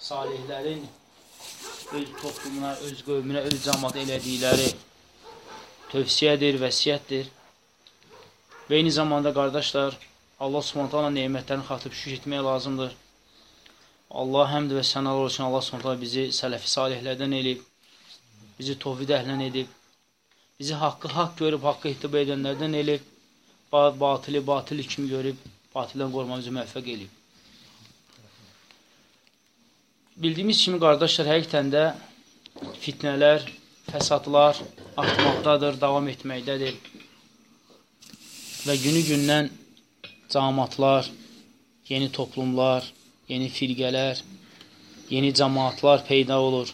salihlərin öz toplumuna, öz qövmünə, öz cəmat elədikləri tövsiyədir, vəsiyyətdir. Və eyni zamanda qardaşlar, Allah Subhanahu nemətlərini xatırıb şükür etmək lazımdır. Allah həmd və sənalar olsun Allah Subhanahu bizi sələfi salihlərdən elib, bizi tovhid əhlindən edib, bizi haqqı haqq görüb haqqı etibar edənlərdən elib, batılı batil kimi görüb, batildən qormamızı müvəffəq elib. Bildiyimiz kimi qardaşlar həqiqətən də fitnələr, fəsadlar artmaqdadır, davam etməkdədir. Və günü-gündən camatlar, yeni toplumlar, yeni firqələr, yeni cəmaatlar peyda olur.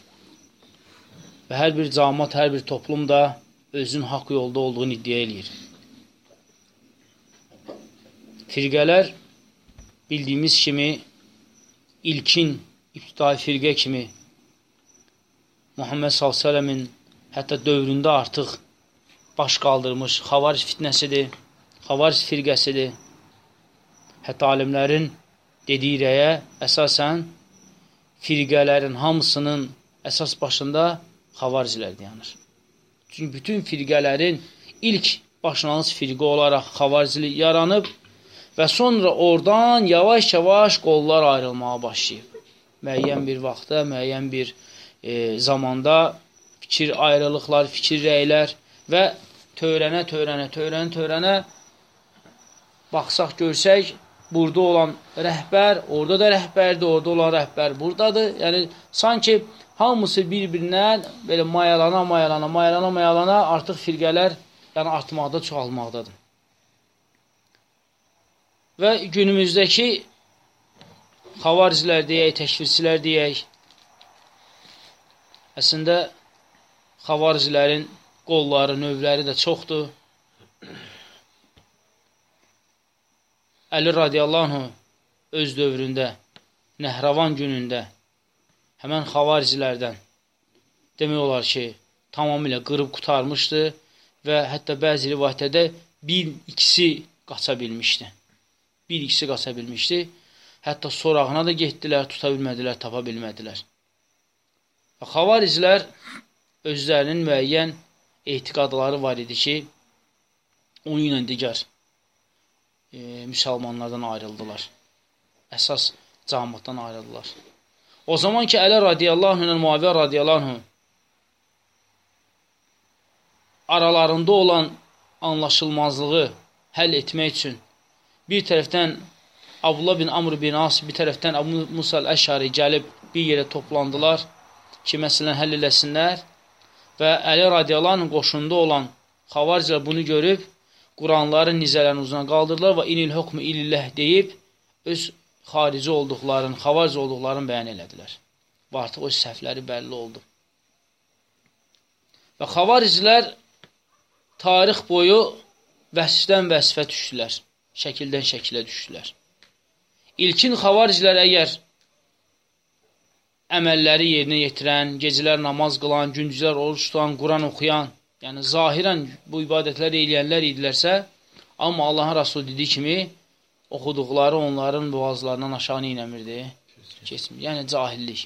Və hər bir camat, hər bir toplum da özünün haqq yolda olduğunu iddia eləyir. Firqələr bildiyimiz kimi ilkin ibtidai firqə kimi Muhammed s.ə.v-in hətta dövründə artıq baş qaldırmış xavaric fitnəsidir, xavaric firqəsidir. Hətta alimlərin dediyi rəyə əsasən firqələrin hamısının əsas başında xavariclər dayanır. Çünki bütün firqələrin ilk başlanğıc firqə olaraq xavaricilik yaranıb və sonra oradan yavaş-yavaş qollar ayrılmağa başlayıb. Müəyyən bir vaxtda, müəyyən bir e, zamanda fikir ayrılıqlar, fikir rəylər və törənə, törənə, törənə, törənə baxsaq, görsək, burada olan rəhbər, orada da rəhbərdir, orada olan rəhbər buradadır. Yəni, sanki hamısı bir-birindən belə mayalana, mayalana, mayalana, mayalana artıq firqələr yəni artmaqda, çoxalmaqdadır. Və günümüzdəki xavaricilər deyək, təkvirçilər deyək, əslində xavaricilərin qolları, növləri də çoxdur. Əli radiyallahu öz dövründə, Nəhravan günündə həmən xavaricilərdən demək olar ki, tamamilə qırıb qutarmışdı və hətta bəzi rivayətlərdə bir ikisi qaça bilmişdi. Bir ikisi qaça bilmişdi. Hətta sorağına da getdilər, tuta bilmədilər, tapa bilmədilər. Və xavariclər özlərinin müəyyən etiqadları var idi ki, onu ilə digər e, müsəlmanlardan ayrıldılar. Əsas cəmatdan ayrıldılar. O zaman ki, Ələ radiyallahu anh, Muaviyyə radiyallahu anh, aralarında olan anlaşılmazlığı həll etmək üçün bir tərəfdən Abdullah bin Amr bin As, bir tərəfdən Abu Musa əl-Əşari gəlib bir yerə toplandılar ki, məsələn, həll eləsinlər və Əli radiyalarının qoşunda olan xavariclər bunu görüb, Quranların nizələrini uzuna qaldırdılar və inil hökmü ililləh deyib, öz xarici olduqlarını, xavaric olduqlarını bəyan elədilər. Və artıq o səhvləri bəlli oldu. Və xavariclər tarix boyu vəsfdən vəsfə düşdülər, şəkildən şəkilə düşdülər. İlkin xavariclər əgər əməlləri yerinə yetirən, gecələr namaz qılan, gündüzlər oruç tutan, Quran oxuyan, yəni zahirən bu ibadətləri eləyənlər idilərsə, amma Allahın Rasulü dediyi kimi, oxuduqları onların boğazlarından aşağı neynəmirdi? Keçmir. Yəni cahillik.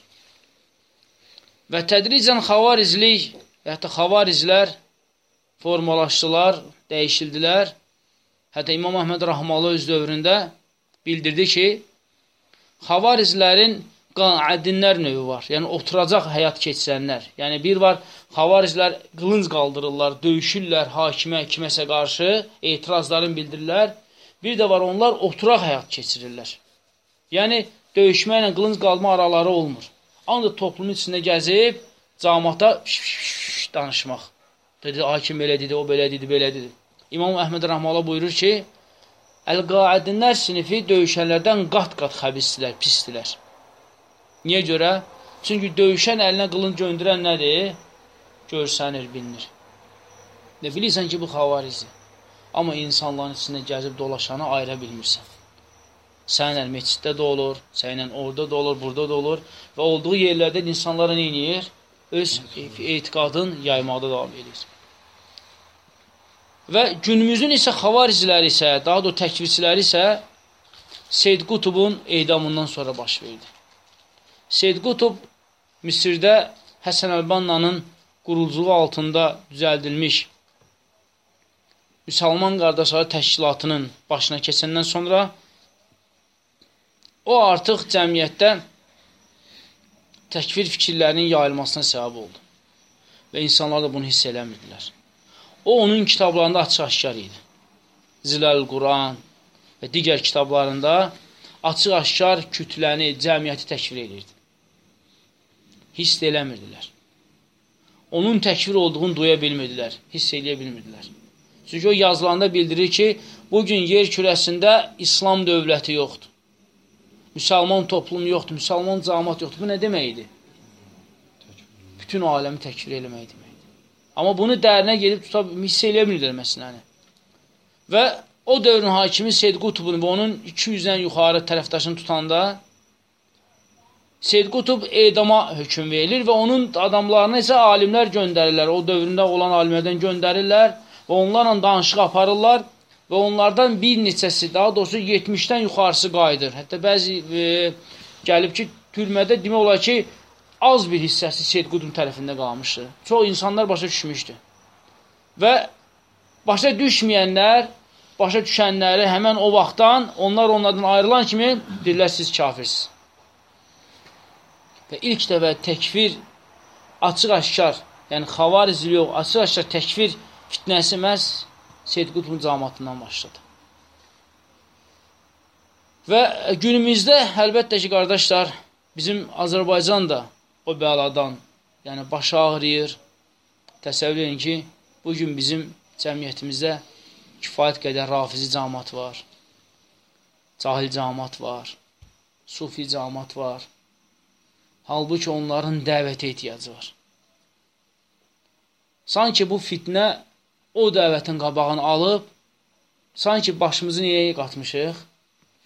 Və tədricən xavarizlik, hətta xavarizlər formalaşdılar, dəyişildilər. Hətta İmam Əhməd Rahmalı öz dövründə bildirdi ki, xavarizlərin ədinlər növü var. Yəni, oturacaq həyat keçirənlər. Yəni, bir var, xavariclər qılınc qaldırırlar, döyüşürlər hakimə, kiməsə qarşı, etirazlarını bildirirlər. Bir də var, onlar oturaq həyat keçirirlər. Yəni, döyüşməklə qılınc qalma araları olmur. Ancaq toplumun içində gəzib, camata danışmaq. Dedi, hakim belə dedi, o belə dedi, belə dedi. İmam Əhməd Rəhmələ buyurur ki, Əl-Qaədinlər sinifi döyüşənlərdən qat-qat xəbisdilər, pisdilər. Niyə görə? Çünki döyüşən əlinə qılınc göndərən nədir? Görsənir, bilinir. Və bilirsən ki, bu xavarizdir. Amma insanların içində gəzib dolaşanı ayıra bilmirsən. Sənlə meçiddə də olur, sənlə orada da olur, burada da olur və olduğu yerlərdə insanlara nə edir? Öz etiqadın yaymaqda davam edir. Və günümüzün isə xavariciləri isə, daha da təkvirçiləri isə Seyd Qutubun eydamından sonra baş verdi. Seyd Qutub Misirdə Həsən Əlbannanın quruculuğu altında düzəldilmiş Müsəlman qardaşları təşkilatının başına keçəndən sonra o artıq cəmiyyətdə təkfir fikirlərinin yayılmasına səbəb oldu. Və insanlar da bunu hiss eləmirdilər. O, onun kitablarında açıq-aşkar idi. Ziləl Quran və digər kitablarında açıq-aşkar kütləni, cəmiyyəti təkfir edirdi. Hiss eləmirdilər. Onun təkfir olduğunu duya bilmirdilər, hiss eləyə bilmirdilər. Çünki o yazılanda bildirir ki, bugün yer kürəsində İslam dövləti yoxdur. Müsəlman toplum yoxdur, müsəlman camat yoxdur. Bu nə deməkdir? Bütün aləmi təkfir eləmək deməkdir. Amma bunu dərinə gedib tuta, hiss eləyə bilmirlər məsələni. Və o dövrün hakimi Seyd Qutubun və onun 200-dən yuxarı tərəfdaşını tutanda Seyd Qutub edama hökm verilir və onun adamlarına isə alimlər göndərirlər. O dövründə olan alimlərdən göndərirlər və onlarla danışıq aparırlar və onlardan bir neçəsi, daha doğrusu 70-dən yuxarısı qayıdır. Hətta bəzi e, gəlib ki, türmədə demək olar ki, az bir hissəsi Seyd Qudun tərəfində qalmışdı. Çox insanlar başa düşmüşdü. Və başa düşməyənlər, başa düşənləri həmən o vaxtdan, onlar onlardan ayrılan kimi deyirlər, siz kafirsiniz. Və ilk dəfə təkfir açıq-aşkar, yəni xavarizli yox, açıq-aşkar təkfir fitnəsi məhz Seyd Qutbun cəmatından başladı. Və günümüzdə əlbəttə ki, qardaşlar, bizim Azərbaycan da o bəladan, yəni başı ağrıyır. Təsəvvür edin ki, bugün bizim cəmiyyətimizdə kifayət qədər rafizi cəmat var, cahil cəmat var, sufi cəmat var. Halbuki onların dəvətə ehtiyacı var. Sanki bu fitnə o dəvətin qabağını alıb, sanki başımızı niyə qatmışıq?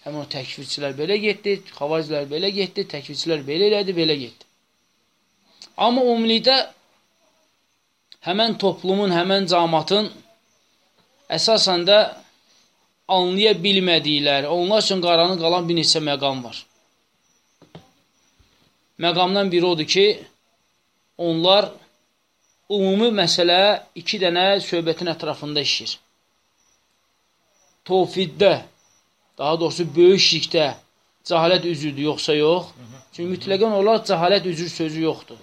Həmin o təkvirçilər belə getdi, xavacilər belə getdi, təkvirçilər belə elədi, belə getdi. Amma ümumilikdə həmən toplumun, həmən camatın əsasən də anlaya bilmədikləri, onlar üçün qaranı qalan bir neçə məqam var məqamdan biri odur ki, onlar ümumi məsələ iki dənə söhbətin ətrafında işir. Tovfiddə, daha doğrusu böyük şirkdə cəhalət üzürdür, yoxsa yox. Çünki mütləqən olaraq cəhalət üzür sözü yoxdur.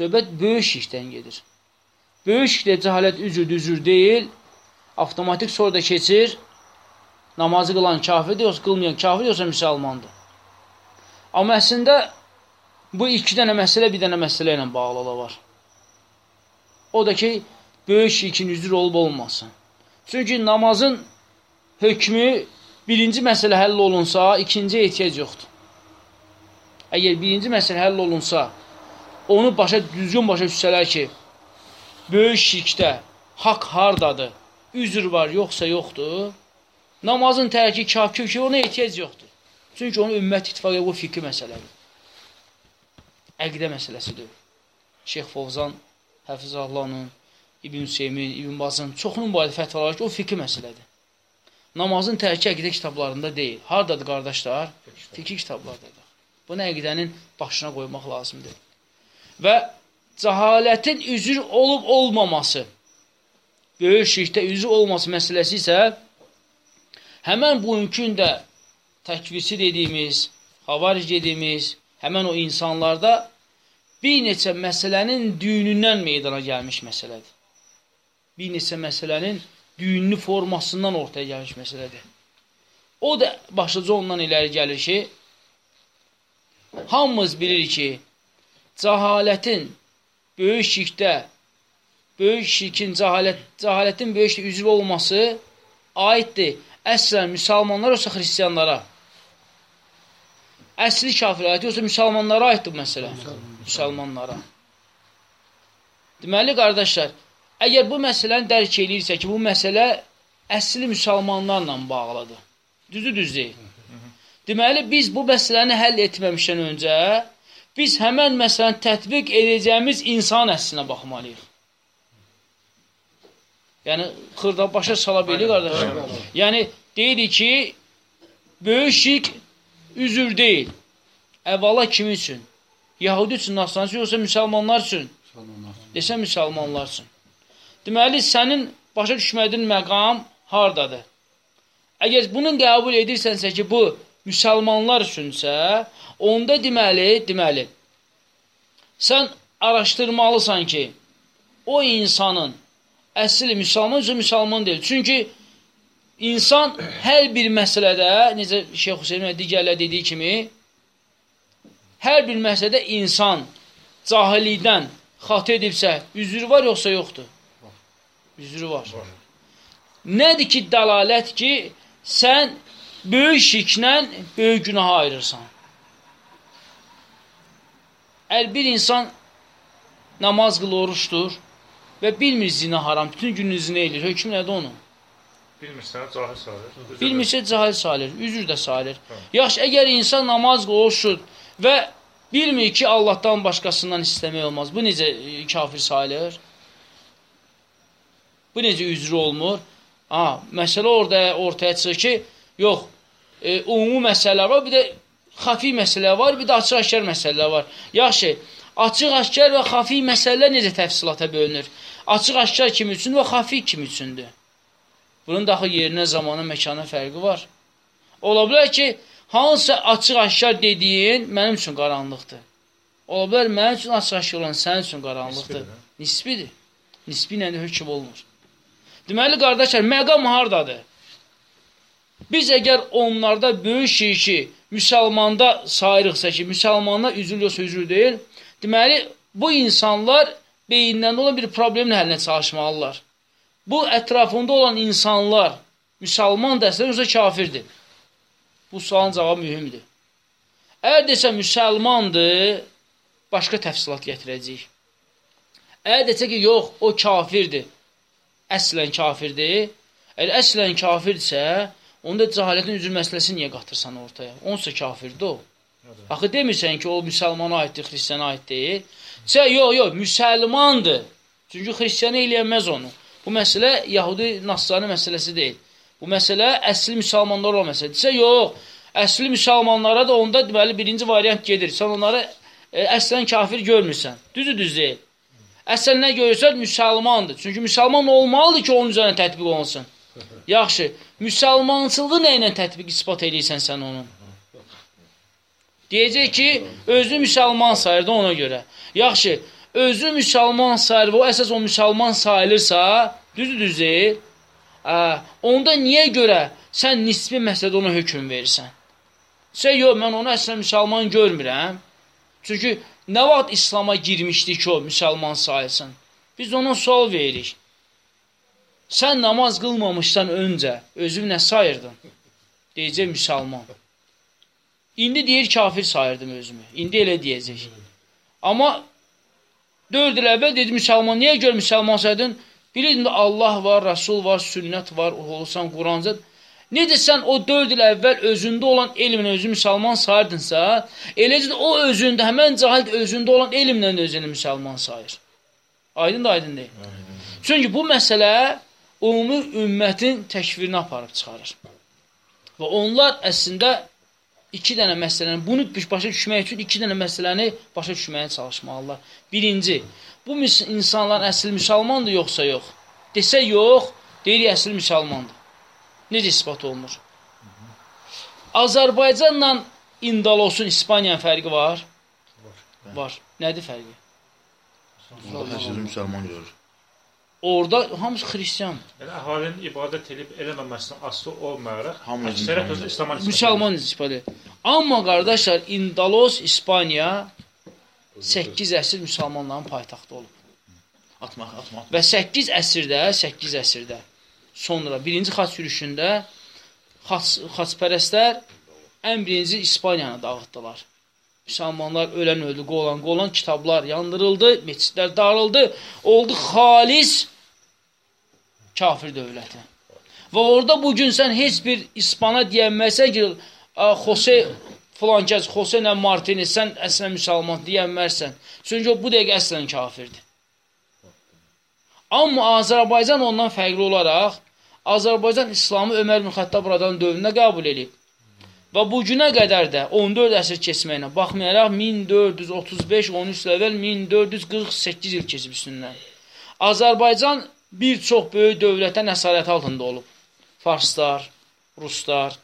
Söhbət böyük şirkdən gedir. Böyük şirkdə cəhalət üzürdür, üzür deyil, avtomatik sonra da keçir, namazı qılan kafirdir, yoxsa qılmayan kafir, yoxsa müsəlmandır. Amma əslində Bu iki dənə məsələ bir dənə məsələ ilə bağlı ola var. O da ki, böyük şirkin üzr olub olmasın. Çünki namazın hökmü birinci məsələ həll olunsa, ikinci ehtiyac yoxdur. Əgər birinci məsələ həll olunsa, onu başa düzgün başa düşsələr ki, böyük şirkdə haqq hardadır, üzr var, yoxsa yoxdur, namazın tərki kafir ki, ona ehtiyac yoxdur. Çünki onu ümmət ittifaqı bu fikri məsələdir əqidə məsələsidir. Şeyx Fovzan, Həfiz Allahın, İbn Hüseymin, İbn Bazın çoxunun barədə fətvalar ki, o fikri məsələdir. Namazın tərki əqidə kitablarında deyil. Hardadır qardaşlar? Fikri kitablardadır. Bunu əqidənin başına qoymaq lazımdır. Və cəhalətin üzür olub olmaması, böyük şirkdə üzür olması məsələsi isə həmən bugünkü də təkvirsi dediyimiz, havaric dediyimiz, həmən o insanlarda bir neçə məsələnin düyünündən meydana gəlmiş məsələdir. Bir neçə məsələnin düyünlü formasından ortaya gəlmiş məsələdir. O da başlıca ondan iləri gəlir ki, hamımız bilir ki, cəhalətin böyük şirkdə, böyük şirkin, cəhalət, cəhalətin böyük şirkdə üzvü olması aiddir əslən müsəlmanlar olsa xristiyanlara əsli kafirə aid, yoxsa müsəlmanlara aiddir bu məsələ? Müsəlmanlara. Deməli, qardaşlar, əgər bu məsələni dərk edirsə ki, bu məsələ əsli müsəlmanlarla bağlıdır. Düzü düz deyil. Deməli, biz bu məsələni həll etməmişdən öncə, biz həmən məsələni tətbiq edəcəyimiz insan əslinə baxmalıyıq. Yəni, xırda başa sala bilir, qardaşlar. Yəni, deyirik ki, böyük şirk üzür deyil. Əvvəla kim üçün? Yahudi üçün, Nasran üçün, yoxsa müsəlmanlar üçün? Desə müsəlmanlar üçün. Deməli, sənin başa düşmədiyin məqam hardadır? Əgər bunun qəbul edirsənsə ki, bu müsəlmanlar üçünsə, onda deməli, deməli, sən araşdırmalısan ki, o insanın əsli müsəlman üçün müsəlman deyil. Çünki insan hər bir məsələdə, necə Şeyx Hüseyin digərlə dediyi kimi, hər bir məsələdə insan cahillikdən xatı edibsə, üzrü var yoxsa yoxdur? Üzrü var. var. Nədir ki, dəlalət ki, sən böyük şirklə böyük günaha ayırırsan. Əgər bir insan namaz qıl, oruçdur və bilmir zina haram, bütün gününü zina edir, hökm nədir onun? Bilmirsə, cahil sayılır. Bilmirsə, cahil sayılır, üzr də sayılır. Yaxşı, əgər insan namaz qıl, oruçdur və bilmir ki, Allahdan başqasından istəmək olmaz. Bu necə e, kafir sayılır? Bu necə üzrü olmur? Ha, məsələ orada ortaya çıxır ki, yox, e, ümumi məsələlər var, bir də xafi məsələ var, bir də açıq-aşkar məsələlər var. Yaxşı, açıq-aşkar və xafi məsələlər necə təfsilata bölünür? Açıq-aşkar kim üçün və xafi kim üçündür? Bunun daxı yerinə, zamana, məkana fərqi var. Ola bilər ki, hansısa açıq-aşkar dediyin mənim üçün qaranlıqdır. Ola bilər, mənim üçün açıq-aşkar olan sənin üçün qaranlıqdır. Nisbidir. Nisbi ilə də hökm olmur. Deməli, qardaşlar, məqam hardadır? Biz əgər onlarda böyük şirki müsəlmanda sayırıqsa ki, müsəlmanlar üzül yoxsa üzül deyil, deməli, bu insanlar beyinlərində olan bir problemlə həllə çalışmalılar. Bu, ətrafında olan insanlar müsəlman dəstədir, yoxsa kafirdir? Bu sualın cavabı mühümdür. Əgər desə müsəlmandır, başqa təfsilat gətirəcəyik. Əgər desə ki, yox, o kafirdir, əslən kafirdir, əgər əslən kafirdirsə, onda cəhalətin üzr məsələsi niyə qatırsan ortaya? Onsa kafirdir o. Axı demirsən ki, o müsəlmana aiddir, xristiyana aid deyil. Sə, yox, yox, müsəlmandır. Çünki xristiyanə eləyənməz onu. Bu məsələ Yahudi Nasrani məsələsi deyil. Bu məsələ əsli müsəlmanlar olan məsələdir. Sə, yox, əsli müsəlmanlara da onda deməli birinci variant gedir. Sən onları e, əslən kafir görmürsən. Düzü düz deyil. Əslən nə görürsən? Müsəlmandır. Çünki müsəlman olmalıdır ki, onun üzərində tətbiq olunsun. Yaxşı, müsəlmançılığı nə ilə tətbiq ispat edirsən sən onun? Deyəcək ki, özü müsəlman sayırdı ona görə. Yaxşı, özü müsəlman sayır və o əsas o müsəlman sayılırsa, düzdür düz deyil. Ə, onda niyə görə sən nisbi məsələdə ona hökm verirsən? Sən yox, mən onu əslən müsəlman görmürəm. Çünki nə vaxt İslama girmişdi ki, o müsəlman sayılsın? Biz ona sual veririk. Sən namaz qılmamışsan öncə özünü nə sayırdın? Deyəcək müsəlman. İndi deyir kafir sayırdım özümü. İndi elə deyəcək. Amma 4 il əvvəl dedi müsəlman. Niyə gör müsəlman saydın? Bilirdin də Allah var, Rasul var, sünnət var, olsan Qurancad. Necə sən o 4 il əvvəl özündə olan elmlə özü müsəlman sayırdınsa, eləcə də o özündə, həmən cahil özündə olan elmlə özünü müsəlman sayır. Aydın da aydın deyil. Çünki bu məsələ ümumi ümmətin təkvirini aparıb çıxarır. Və onlar əslində iki dənə məsələni, bunu başa düşmək üçün iki dənə məsələni başa düşməyə çalışmalılar. Birinci, bu insanlar əsl müsəlmandır yoxsa yox? Desə yox, deyirik əsl müsəlmandır. Necə ispat olunur? Azərbaycanla İndalosun, İspaniyanın fərqi var? Var. Var. Nədir fərqi? Hər şeyi müsəlman görür. Orada hamısı xristian. Yəni əhalinin ibadət edib eləməməsinin aslı olmayaraq, əksəriyyət özü İslama Müsəlman istifadə. Amma qardaşlar, İndalos, İspaniya 8 əsr müsəlmanların paytaxtı olub. Atmaq, atmaq. Və 8 əsrdə, 8 əsrdə sonra birinci xaç yürüşündə xaç, xaçpərəstlər ən birinci İspaniyanı dağıtdılar. Müsəlmanlar ölən öldü, qolan qolan, kitablar yandırıldı, meçidlər darıldı, oldu xalis kafir dövləti. Və orada bugün sən heç bir İspana deyənməsən ki, Jose filankəz, Jose nə Martinez, sən əslən müsəlman deyənmərsən. Çünki o bu dəqiqə əslən kafirdir. Amma Azərbaycan ondan fərqli olaraq, Azərbaycan İslamı Ömər bin Xəttab radan dövründə qəbul edib. Və bu günə qədər də 14 əsr keçməyinə baxmayaraq 1435-13 əvvəl 1448 il keçib üstündən. Azərbaycan bir çox böyük dövlətə əsarət altında olub. Farslar, Ruslar,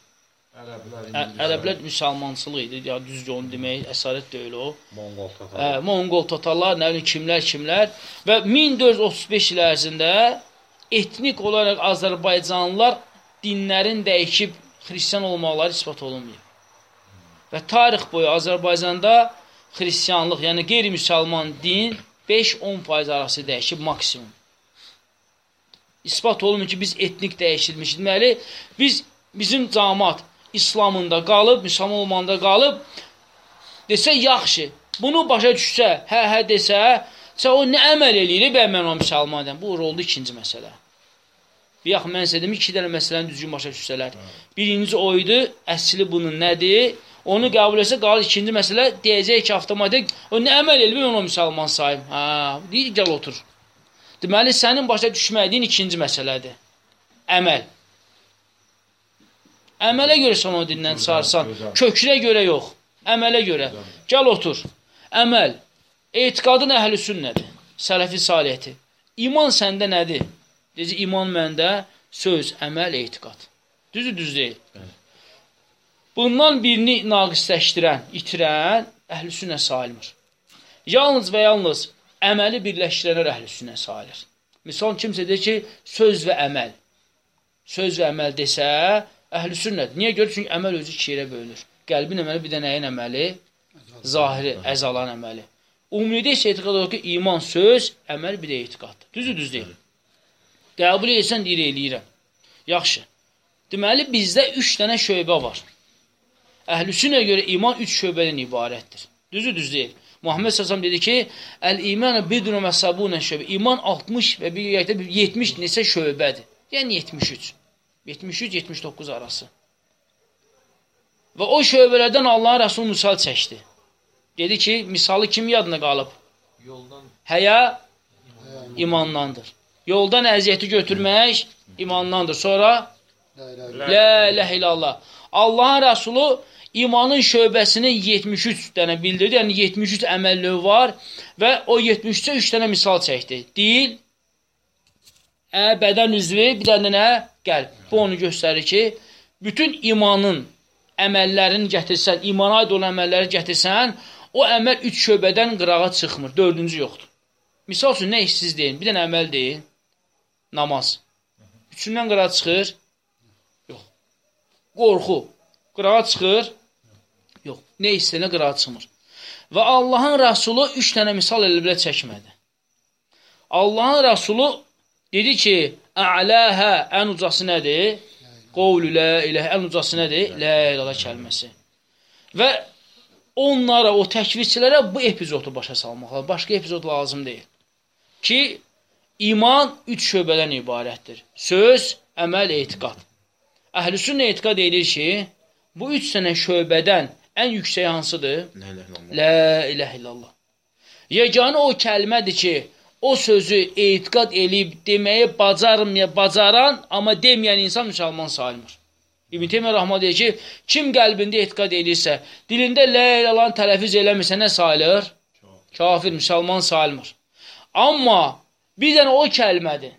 Ərəblər, Ə- Ərəblər müsəlmançılıq idi, ya düzgə onu demək, əsarət deyil o. Monqol tatarlar. Monqol tatarlar, nə bilim kimlər, kimlər və 1435 il ərzində etnik olaraq Azərbaycanlılar dinlərin dəyişib xristian olmaqları isbat olunmuyor. Və tarix boyu Azərbaycanda xristianlıq, yəni qeyri-müsəlman din 5-10% arası dəyişib maksimum. İsbat olunmur ki, biz etnik dəyişilmişik. Deməli, biz bizim cəmaət İslamında qalıb, müsəlman olmanda qalıb desə yaxşı. Bunu başa düşsə, hə hə desə, sə o nə əməl eləyir, bə mən o müsəlmanam. Bu oldu ikinci məsələ. Yax mən sizə dedim iki dənə məsələni düzgün başa düşsələr. Birinci o idi, əsli bunun nədir? Onu qəbul etsə qalır ikinci məsələ deyəcək ki, avtomatik o nə əməl eləyir, mən o müsəlman sayım. Hə, deyir gəl otur. Deməli sənin başa düşmədiyin ikinci məsələdir. Əməl. Əmələ görə sən o dindən çıxarsan, gözəl. kökrə görə yox, əmələ görə. Gəl otur. Əməl. Etiqadın əhli sünnədir. Sələfi saliyyəti. İman səndə nədir? Deyəcək, iman məndə söz, əməl, etiqad. Düzü düz deyil. Bundan birini naqisləşdirən, itirən əhl-i sünnə sayılmır. Yalnız və yalnız əməli birləşdirənlər əhl-i sünnə sayılır. Misal kimsə deyir ki, söz və əməl. Söz və əməl desə, əhl-i sünnədir. Niyə görə? Çünki əməl özü iki yerə bölünür. Qəlbin əməli bir də nəyin əməli? Zahiri, əzalan əməli. Ümumilikdə isə etiqad olur ki, iman söz, əməl bir də etiqaddır. Düzü düz deyil. Qəbul edirsən, deyir, eləyirəm. Yaxşı. Deməli, bizdə üç dənə şöbə var. Əhlüsünə görə iman üç şöbədən ibarətdir. Düzü düz deyil. Muhammed Səsam dedi ki, Əl-imanə bidrun və sabunən şöbə. İman 60 və bir yəkdə 70 neçə şöbədir. Yəni 73. 73-79 arası. Və o şöbələrdən Allahın Rəsulü misal çəkdi. Dedi ki, misalı kim yadına qalıb? Yoldan Həya imandandır. Yoldan əziyyəti götürmək imandandır. Sonra La ilahe illallah. Allahın Rəsulu imanın şöbəsini 73 dənə bildirdi. Yəni 73 əməl növü var və o 73-ə 3 dənə misal çəkdi. Dil, ə, bədən üzvü, bir dənə nə? Qəlb. Bu onu göstərir ki, bütün imanın əməllərini gətirsən, imana aid olan əməlləri gətirsən, o əməl 3 şöbədən qırağa çıxmır. Dördüncü yoxdur. Misal üçün nə işsiz deyin? Bir dənə əməl deyin. Namaz. Üçündən qırağa çıxır. Yox. Qorxu. Qırağa çıxır. Yox. Nə istəyinə qırağa çıxmır. Və Allahın Rəsulu üç dənə misal elə belə çəkmədi. Allahın Rəsulu dedi ki, Ələhə ən ucası nədir? Qovlü lə iləhə ən ucası nədir? Lə ilalə kəlməsi. Və onlara, o təkvirçilərə bu epizodu başa salmaq, başqa epizod lazım deyil. Ki, iman üç şöbədən ibarətdir. Söz, əməl, etiqad. Əhl-i sünnə etiqad edir ki, bu üç sənə şöbədən ən yüksək hansıdır? La ilahe illallah. Yeganə o kəlmədir ki, o sözü etiqad eləyib deməyi bacarmaya bacaran, amma deməyən insan müsəlman sayılmır. İbn Teymiyyə Rəhmə deyir ki, kim qəlbində etiqad edirsə, dilində la ilahe tələffüz eləmirsə nə sayılır? Kafir, müsəlman sayılmır. Amma bir dənə o kəlmədir.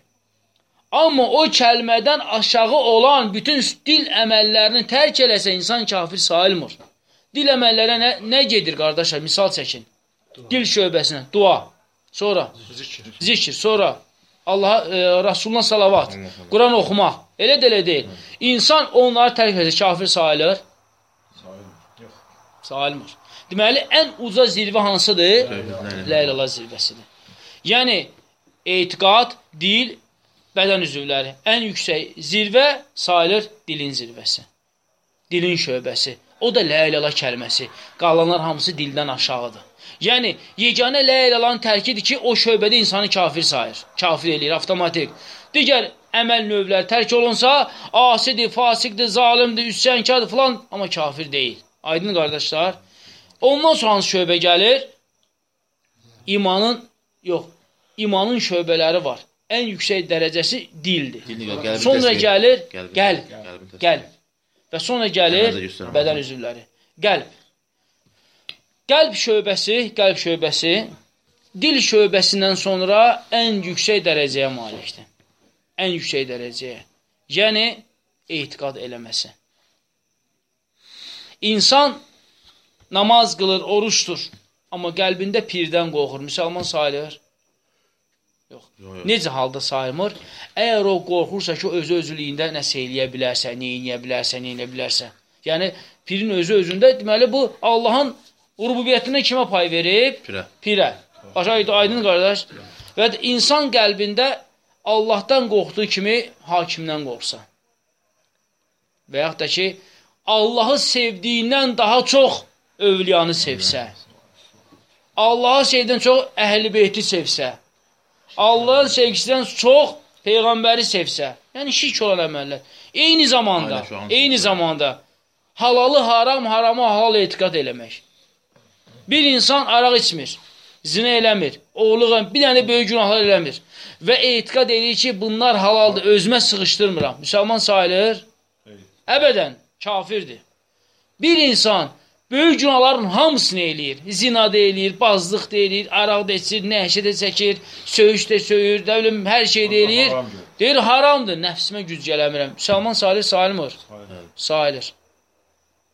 Amma o kəlmədən aşağı olan bütün dil əməllərini tərk eləsə insan kafir sayılmır. Dil əməllərə nə, nə gedir qardaşlar? Misal çəkin. Dil şöbəsinə dua, sonra Zikir. zikr, sonra Allah e, Rasuluna salavat, Quran oxumaq. Elə də elə deyil. İnsan onları tərk etsə kafir sayılır? Yox. Sayılmır. Deməli ən uca zirvə hansıdır? La ilahe zirvəsidir. Yəni etiqad, dil, bədən üzvləri ən yüksək zirvə sayılır dilin zirvəsi. Dilin şöbəsi. O da la ilahe kəlməsi. Qalanlar hamısı dildən aşağıdır. Yəni yeganə la ilahın tərkidir ki, o şöbədə insanı kafir sayır. Kafir eləyir avtomatik. Digər əməl növləri tərk olunsa, asidir, fasiqdir, zalimdir, üsyankardır filan, amma kafir deyil. Aydın qardaşlar. Ondan sonra şöbə gəlir? İmanın, yox, imanın şöbələri var. Ən yüksək dərəcəsi dildir. Qəlbi Sonra təsdiq. gəlir qəlb. qəlbin təsdiq. Qəlb. Və sonra gəlir bədən üzvləri. Qəlb. Qəlb şöbəsi, qəlb şöbəsi dil şöbəsindən sonra ən yüksək dərəcəyə malikdir. Ən yüksək dərəcəyə. Yəni etiqad eləməsi. İnsan namaz qılır, oruçdur, amma qəlbində pirdən qorxur. Müsəlman sayılır. Necə halda saymır? Əgər o qorxursa ki, özü özlüyündə nəsə eləyə bilərsə, nə eləyə bilərsə, nə eləyə bilərsə. Yəni pirin özü özündə deməli bu Allahın rububiyyətinə kimə pay verib? Pirə. Pirə. Başa aydın qardaş. Və insan qəlbində Allahdan qorxduğu kimi hakimdən qorxsa. Və yaxud da ki, Allahı sevdiyindən daha çox övliyanı sevsə. Allahı sevdən çox əhl-i beyti sevsə. Allahın sevgisindən çox peyğəmbəri sevsə. Yəni şirk olan əməllər. Eyni zamanda, Aynen, eyni zamanda halalı haram, haramı halal etiqad eləmək. Bir insan araq içmir, zinə eləmir, oğluq, bir dənə böyük günahlar eləmir və etiqad edir ki, bunlar halaldır, özümə sığışdırmıram. Müsəlman sayılır? Əbədən, kafirdir. Bir insan böyük günahların hamısını eləyir. Zina da eləyir, bazlıq da eləyir, araq da içir, nəşə də çəkir, söyüş də söyür, nə bilim, hər şey də eləyir. haram deyir. Haramdır, nəfsimə güc gələmirəm. Müsəlman sayılır, sayılmır. Sayılır.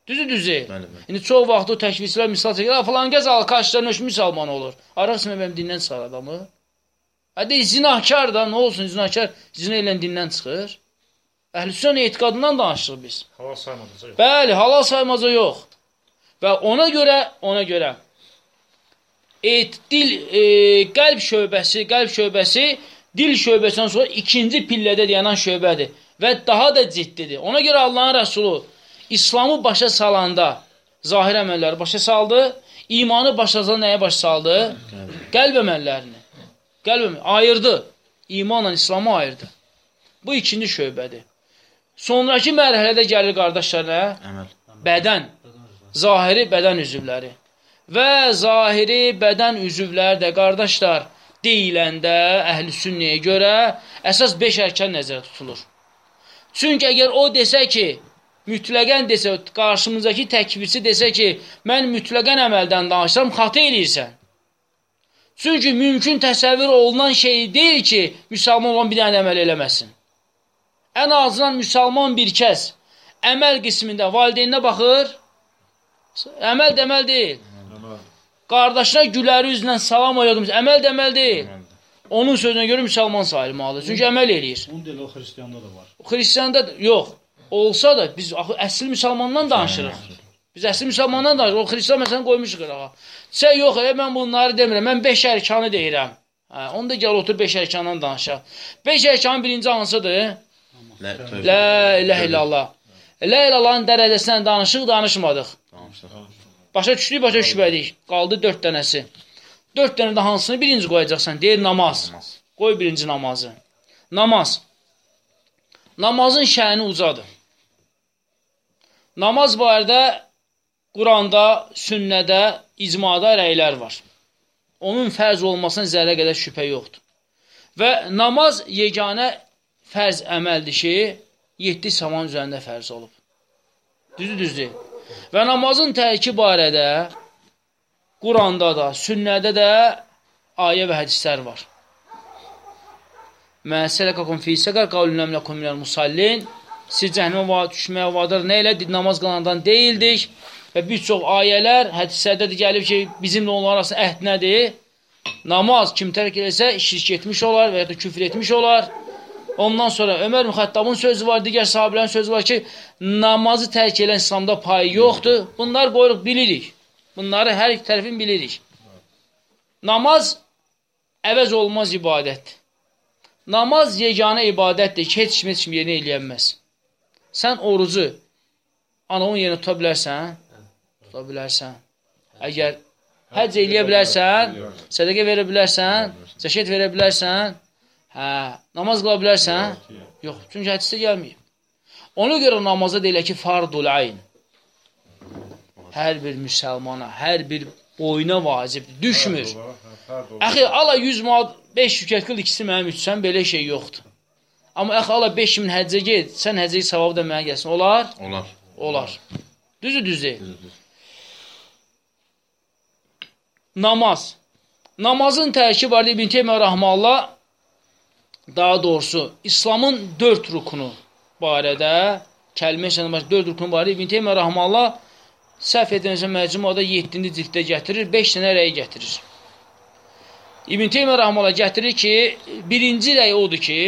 Düzü düzü. İndi çox vaxt o təkvirçilər misal çəkir, "Ha, falan gəz alqaşlarına öş müsəlman olur." Araq mənim dindən çıxar adamı. Hadi zinahkar da, nə olsun zinahkar, zina ilə dindən çıxır. Əhlüsünnə etiqadından danışırıq biz. Halal saymadınız. Yox. Bəli, halal saymaca yox. Və ona görə, ona görə et, dil, e, qəlb şöbəsi, qəlb şöbəsi dil şöbəsindən sonra ikinci pillədə dayanan şöbədir və daha da ciddidir. Ona görə Allahın Rəsulu İslamı başa salanda zahir əməlləri başa saldı, imanı başa salanda nəyə başa saldı? Qəlb əməllərini. Qəlb əməllərini ayırdı. İmanla İslamı ayırdı. Bu ikinci şöbədir. Sonraki mərhələdə gəlir qardaşlar nə? Əməl. Bədən. Zahiri bədən üzvləri. Və zahiri bədən üzvləri də qardaşlar deyiləndə əhl-i sünniyə görə əsas 5 ərkan nəzərdə tutulur. Çünki əgər o desə ki, mütləqən desə, qarşımızdakı təkvirçi desə ki, mən mütləqən əməldən danışıram, xata eləyirsən. Çünki mümkün təsəvvür olunan şey deyil ki, müsəlman olan bir dənə əməl eləməsin. Ən azından müsəlman bir kəs əməl qismində valideyninə baxır, əməl də əməl deyil. Qardaşına güləri üzlə salam ayırdım, əməl də əməl deyil. Onun sözünə görə müsəlman sayılmalıdır. Çünki əməl eləyir. Bunun dili o xristiyanda da var. Xristiyanda da- yox, olsa da biz axı əsl müsəlmandan danışırıq. Biz əsl müsəlmandan danışırıq. O xristiyan məsələn qoymuşuq qırağa. Sən yox, e, mən bunları demirəm. Mən 5 ərkanı deyirəm. Hə, onda gəl otur 5 ərkandan danışaq. 5 ərkanın birinci hansıdır? La ilahe illallah. La ilallahın dərəcəsindən danışıq, danışmadıq. İşte. Başa düşdük, başa düşmədik. Qaldı 4 dənəsi. 4 dənə də hansını birinci qoyacaqsan? Deyir namaz. Namaz. Qoy birinci namazı. Namaz. Namazın şəni ucadır. Namaz barədə Quranda, sünnədə, icmada rəylər var. Onun fərz olmasına zərrə qədər şübhə yoxdur. Və namaz yeganə fərz əməldir ki, 7 saman üzərində fərz olub. Düzdür, düzdür. Və namazın tərki barədə Quranda da, sünnədə də ayə və hədislər var. Məsələkəkum fi səqər qavlünəm ləkum minəl musallin Siz cəhənnəmə va düşməyə vadar nə elə namaz qılandan deyildik və bir çox ayələr, hədislərdə də gəlib ki, bizimlə onların arasında əhd nədir? Namaz kim tərk eləsə şirk etmiş olar və ya da küfr etmiş olar. Ondan sonra Ömər Müxəttabın sözü var, digər sahabələrin sözü var ki, namazı tərk edən İslamda payı yoxdur. Bunlar qoyuruq, bilirik. Bunları hər iki tərəfin bilirik. Namaz əvəz olmaz ibadətdir. Namaz yeganə ibadətdir ki, heç kim heç kim yerinə eləyənməz. Sən orucu anavın yerinə tuta bilərsən? Tuta bilərsən. Əgər həcc eləyə bilərsən, sədəqə verə bilərsən, zəkat verə bilərsən, hə, namaz qıla bilərsən? Yox, çünki hədisdə gəlməyib. Ona görə namaza deyilə ki, fardul ayn. Hər bir müsəlmana, hər bir boyuna vacibdir, düşmür. Əxi, ala 100 manat 5 rükət qıl, ikisi mənim üçsən, belə şey yoxdur. Amma əxi, ala 5000 həccə get, sən həccəyi savabı da mənə gəlsin. Olar? Olar. Olar. Düzü düz deyil. Namaz. Namazın tərki var İbn Teymiyyə Rahmanullah daha doğrusu İslamın dörd rukunu barədə kəlmə sənəməsi dörd rukunu barədə İbn Teymiyyə Rahmanullah səhv etməsə məcmuada 7-ci cilddə gətirir, 5 dənə rəy gətirir. İbn Teymiyyə Rahmanullah gətirir ki, birinci rəy odur ki,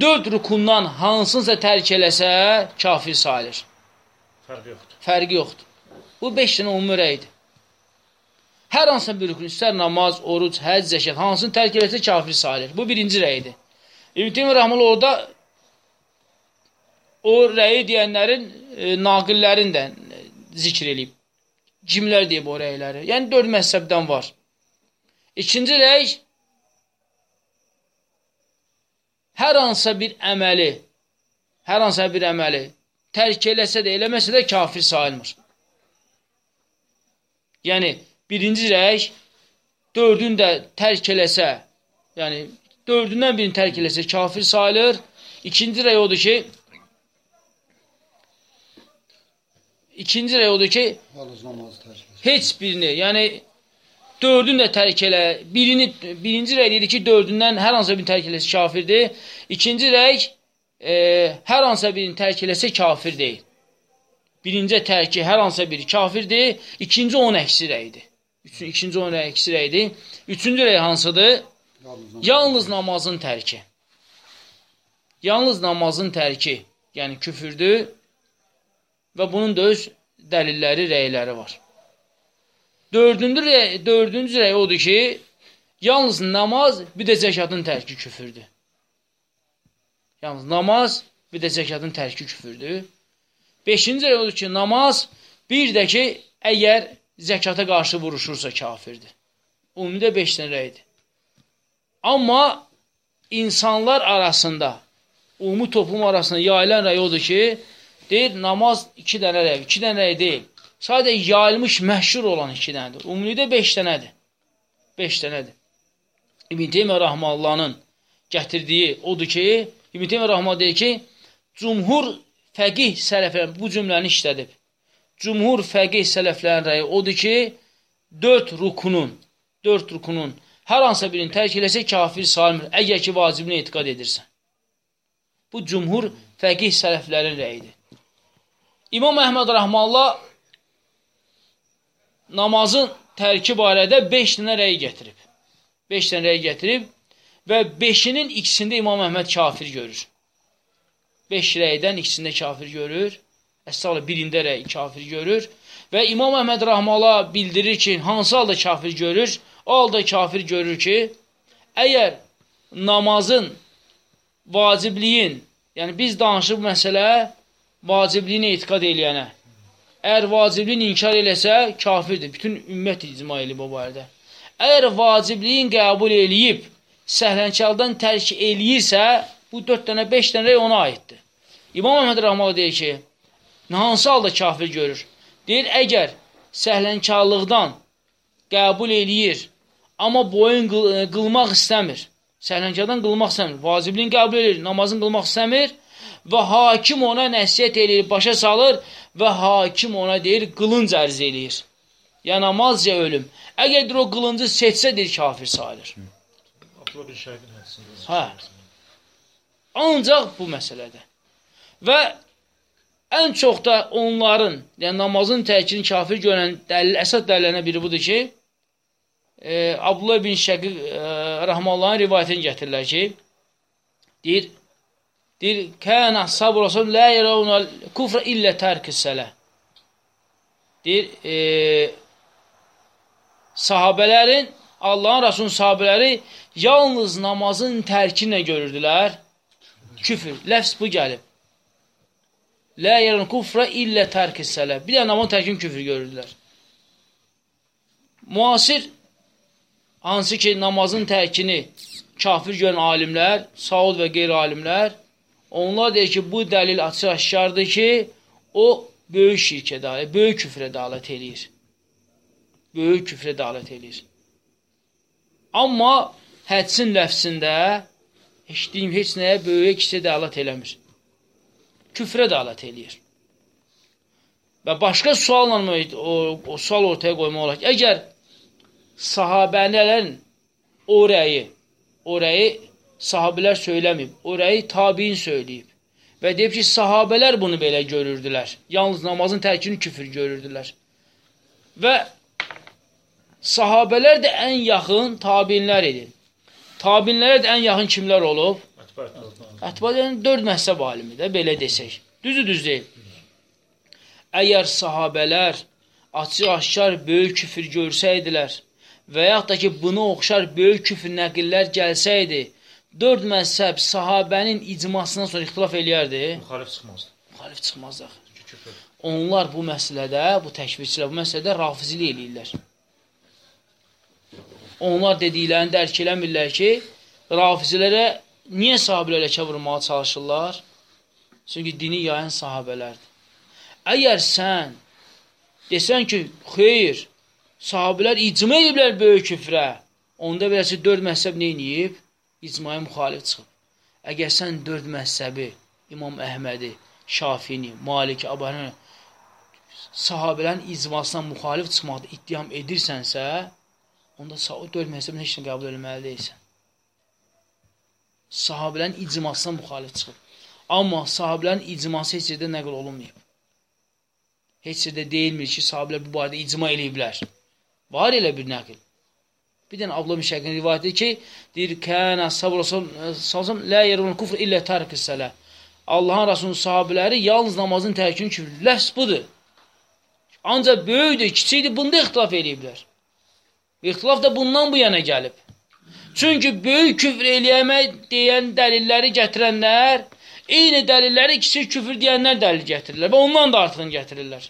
dörd rukundan hansınsa tərk eləsə kafir sayılır. Fərqi yoxdur. Fərqi yoxdur. Bu 5 dənə umumi rəydir. Hər hansı bir rükün, istər namaz, oruc, həc, zəkat, hansını tərk eləsə kafir sayılır. Bu birinci rəydir. İbn Teymiyyə Rəhməhullah orada o rəyi deyənlərin e, naqillərini də e, zikr eləyib. Kimlər deyib o rəyləri? Yəni, dörd məhzəbdən var. İkinci rəy hər hansısa bir əməli, hər hansısa bir əməli tərk eləsə də, eləməsə də kafir sayılmır. Yəni, birinci rəy dördün də tərk eləsə, yəni dördündən birini tərk eləsə kafir sayılır. İkinci rəy odur ki, ikinci rəy odur ki, heç birini, yəni dördün də tərk elə, birini, birinci rəy dedi ki, dördündən hər hansı birini tərk eləsə kafirdir. İkinci rəy e, hər hansı birini tərk eləsə kafir deyil. Birinci tərki hər hansı biri kafirdir, ikinci onun əksi rəydir. Üçün, ikinci onun əksi rəydir. Üçüncü rəy hansıdır? Yalnız namazın tərki. Yalnız namazın tərki, yəni küfürdür və bunun da öz dəlilləri, rəyləri var. Dördüncü rəy, dördüncü rəy odur ki, yalnız namaz, bir də zəkatın tərki küfürdür. Yalnız namaz, bir də zəkatın tərki küfürdür. Beşinci rəy odur ki, namaz, bir də ki, əgər zəkata qarşı vuruşursa kafirdir. Ümumidə 5 dənə rəydir. Amma insanlar arasında, ümumi toplum arasında yayılan rəy odur ki, deyir, namaz 2 dənə rəy, 2 dənə rəy deyil. Sadə yayılmış, məhşur olan 2 dənədir. Ümumidə 5 dənədir. 5 dənədir. İbn Teymiyyə Rahmanullahın gətirdiyi odur ki, İbn Teymiyyə Rahmanullah deyir ki, cumhur fəqih sələflər bu cümləni işlədib cumhur fəqih sələflərin rəyi odur ki, dörd rukunun, dörd rukunun hər hansı birini tərk eləsə kafir sayılmır, əgər ki, vacibini etiqad edirsən. Bu cumhur fəqih sələflərin rəyidir. İmam Əhməd Rəhmallah namazın tərki barədə 5 dənə rəy gətirib. 5 dənə rəy gətirib və 5-inin ikisində İmam Əhməd kafir görür. 5 rəydən ikisində kafir görür. Əstəğfirullah birində rəy kafir görür və İmam Əhməd Rahmala bildirir ki, hansı halda kafir görür? O halda kafir görür ki, əgər namazın vacibliyin, yəni biz danışıb məsələ vacibliyini etiqad eləyənə, əgər vacibliyin inkar eləsə, kafirdir. Bütün ümmət icma eləyib o barədə. Əgər vacibliyin qəbul eləyib, səhlənkardan tərk eləyirsə, bu 4 dənə, 5 dənə ona aiddir. İmam Əhməd Rəhmələ deyir ki, hansı halda kafir görür? Deyir, əgər səhlənkarlıqdan qəbul eləyir, amma boyun qıl e, qılmaq istəmir, səhlənkardan qılmaq istəmir, vacibliyini qəbul edir, namazını qılmaq istəmir və hakim ona nəsiyyət eləyir, başa salır və hakim ona deyir, qılınc ərz eləyir. Ya namaz, ya ölüm. Əgər o qılıncı seçsə, deyir, kafir sayılır. Abdullah bin Şəhidin hədisində. Hə. Ancaq bu məsələdə. Və Ən çox da onların, yəni namazın təkini kafir görən dəlil, əsas dəlillərinə biri budur ki, e, Abdullah bin Şəqiq e, Rəhmallahin rivayətini gətirirlər ki, deyir, deyir, Kənə sabr olsun, lə yerəvnəl kufrə illə tərkis sələ. Deyir, e, sahabələrin, Allahın Rasulun sahabələri yalnız namazın tərkinə görürdülər. Küfür, ləfs bu gəlib. Lə yerən kufrə illə tərk sələ. Bir də namazın tərkin küfür görürlər. Müasir, hansı ki namazın tərkini kafir görən alimlər, Saud və qeyri-alimlər, onlar deyir ki, bu dəlil açıq aşkardır ki, o böyük şirkə dalət, böyük küfrə dalət eləyir. Böyük küfrə dalət eləyir. Amma hədsin ləfsində eşitdiyim heç nəyə böyük kisə dalət eləmir. Küfrə dəalət eləyir. Və başqa sualla o, o sual ortaya qoymaq olar ki, əgər sahabələrin o rəyi, o rəyi sahabilər söyləməyib, o rəyi tabiin söyləyib və deyib ki, sahabələr bunu belə görürdülər. Yalnız namazın tərkini küfür görürdülər. Və sahabələr də ən yaxın tabinlər idi. Tabinlərə də ən yaxın kimlər olub? Ətbə yəni 4 məhzəb alimi də belə desək. Düzü düz deyil. Əgər sahabələr açıq-aşkar böyük küfür görsəydilər və yaxud da ki, buna oxşar böyük küfür nəqillər gəlsəydi, dörd məzhəb sahabənin icmasından sonra ixtilaf eləyərdi. Müxalif çıxmazdı. Müxalif çıxmazdı. Onlar bu məsələdə, bu təkvirçilər bu məsələdə rafizilik eləyirlər. Onlar dediklərini dərk eləmirlər ki, rafizilərə niyə sahabələr ləkə vurmağa çalışırlar? Çünki dini yayan sahabələrdir. Əgər sən desən ki, xeyr, sahabələr icma ediblər böyük küfrə, onda beləsi dörd məhzəb neyniyib? İcmaya müxalif çıxıb. Əgər sən dörd məhzəbi, İmam Əhmədi, Şafini, Malik, Abani, sahabələrin icmasına müxalif çıxmaqda iddiam edirsənsə, onda o dörd məhzəbini heç nə qəbul etməli deyilsən. Sahabələrin icmasına müxalif çıxıb. Amma sahabələrin icması heç yerdə nəql olunmayıb. Heç yerdə deyilmir ki, sahabələr bu barədə icma eləyiblər. Var elə bir nəql. Bir dənə Abla Müşəqin rivayət edir ki, deyir, Kənə sabr salsam, lə yerun kufr illə tərqis sələ. Allahın Rasulunun sahabələri yalnız namazın tərkini küfür. Ləhs budur. Ancaq böyükdür, kiçikdir, bunda ixtilaf eləyiblər. İxtilaf da bundan bu yana gəlib. Çünki böyük küfr eləyəmək deyən dəlilləri gətirənlər, eyni dəlilləri kiçik küfür deyənlər dəlil gətirirlər və ondan da artığını gətirirlər.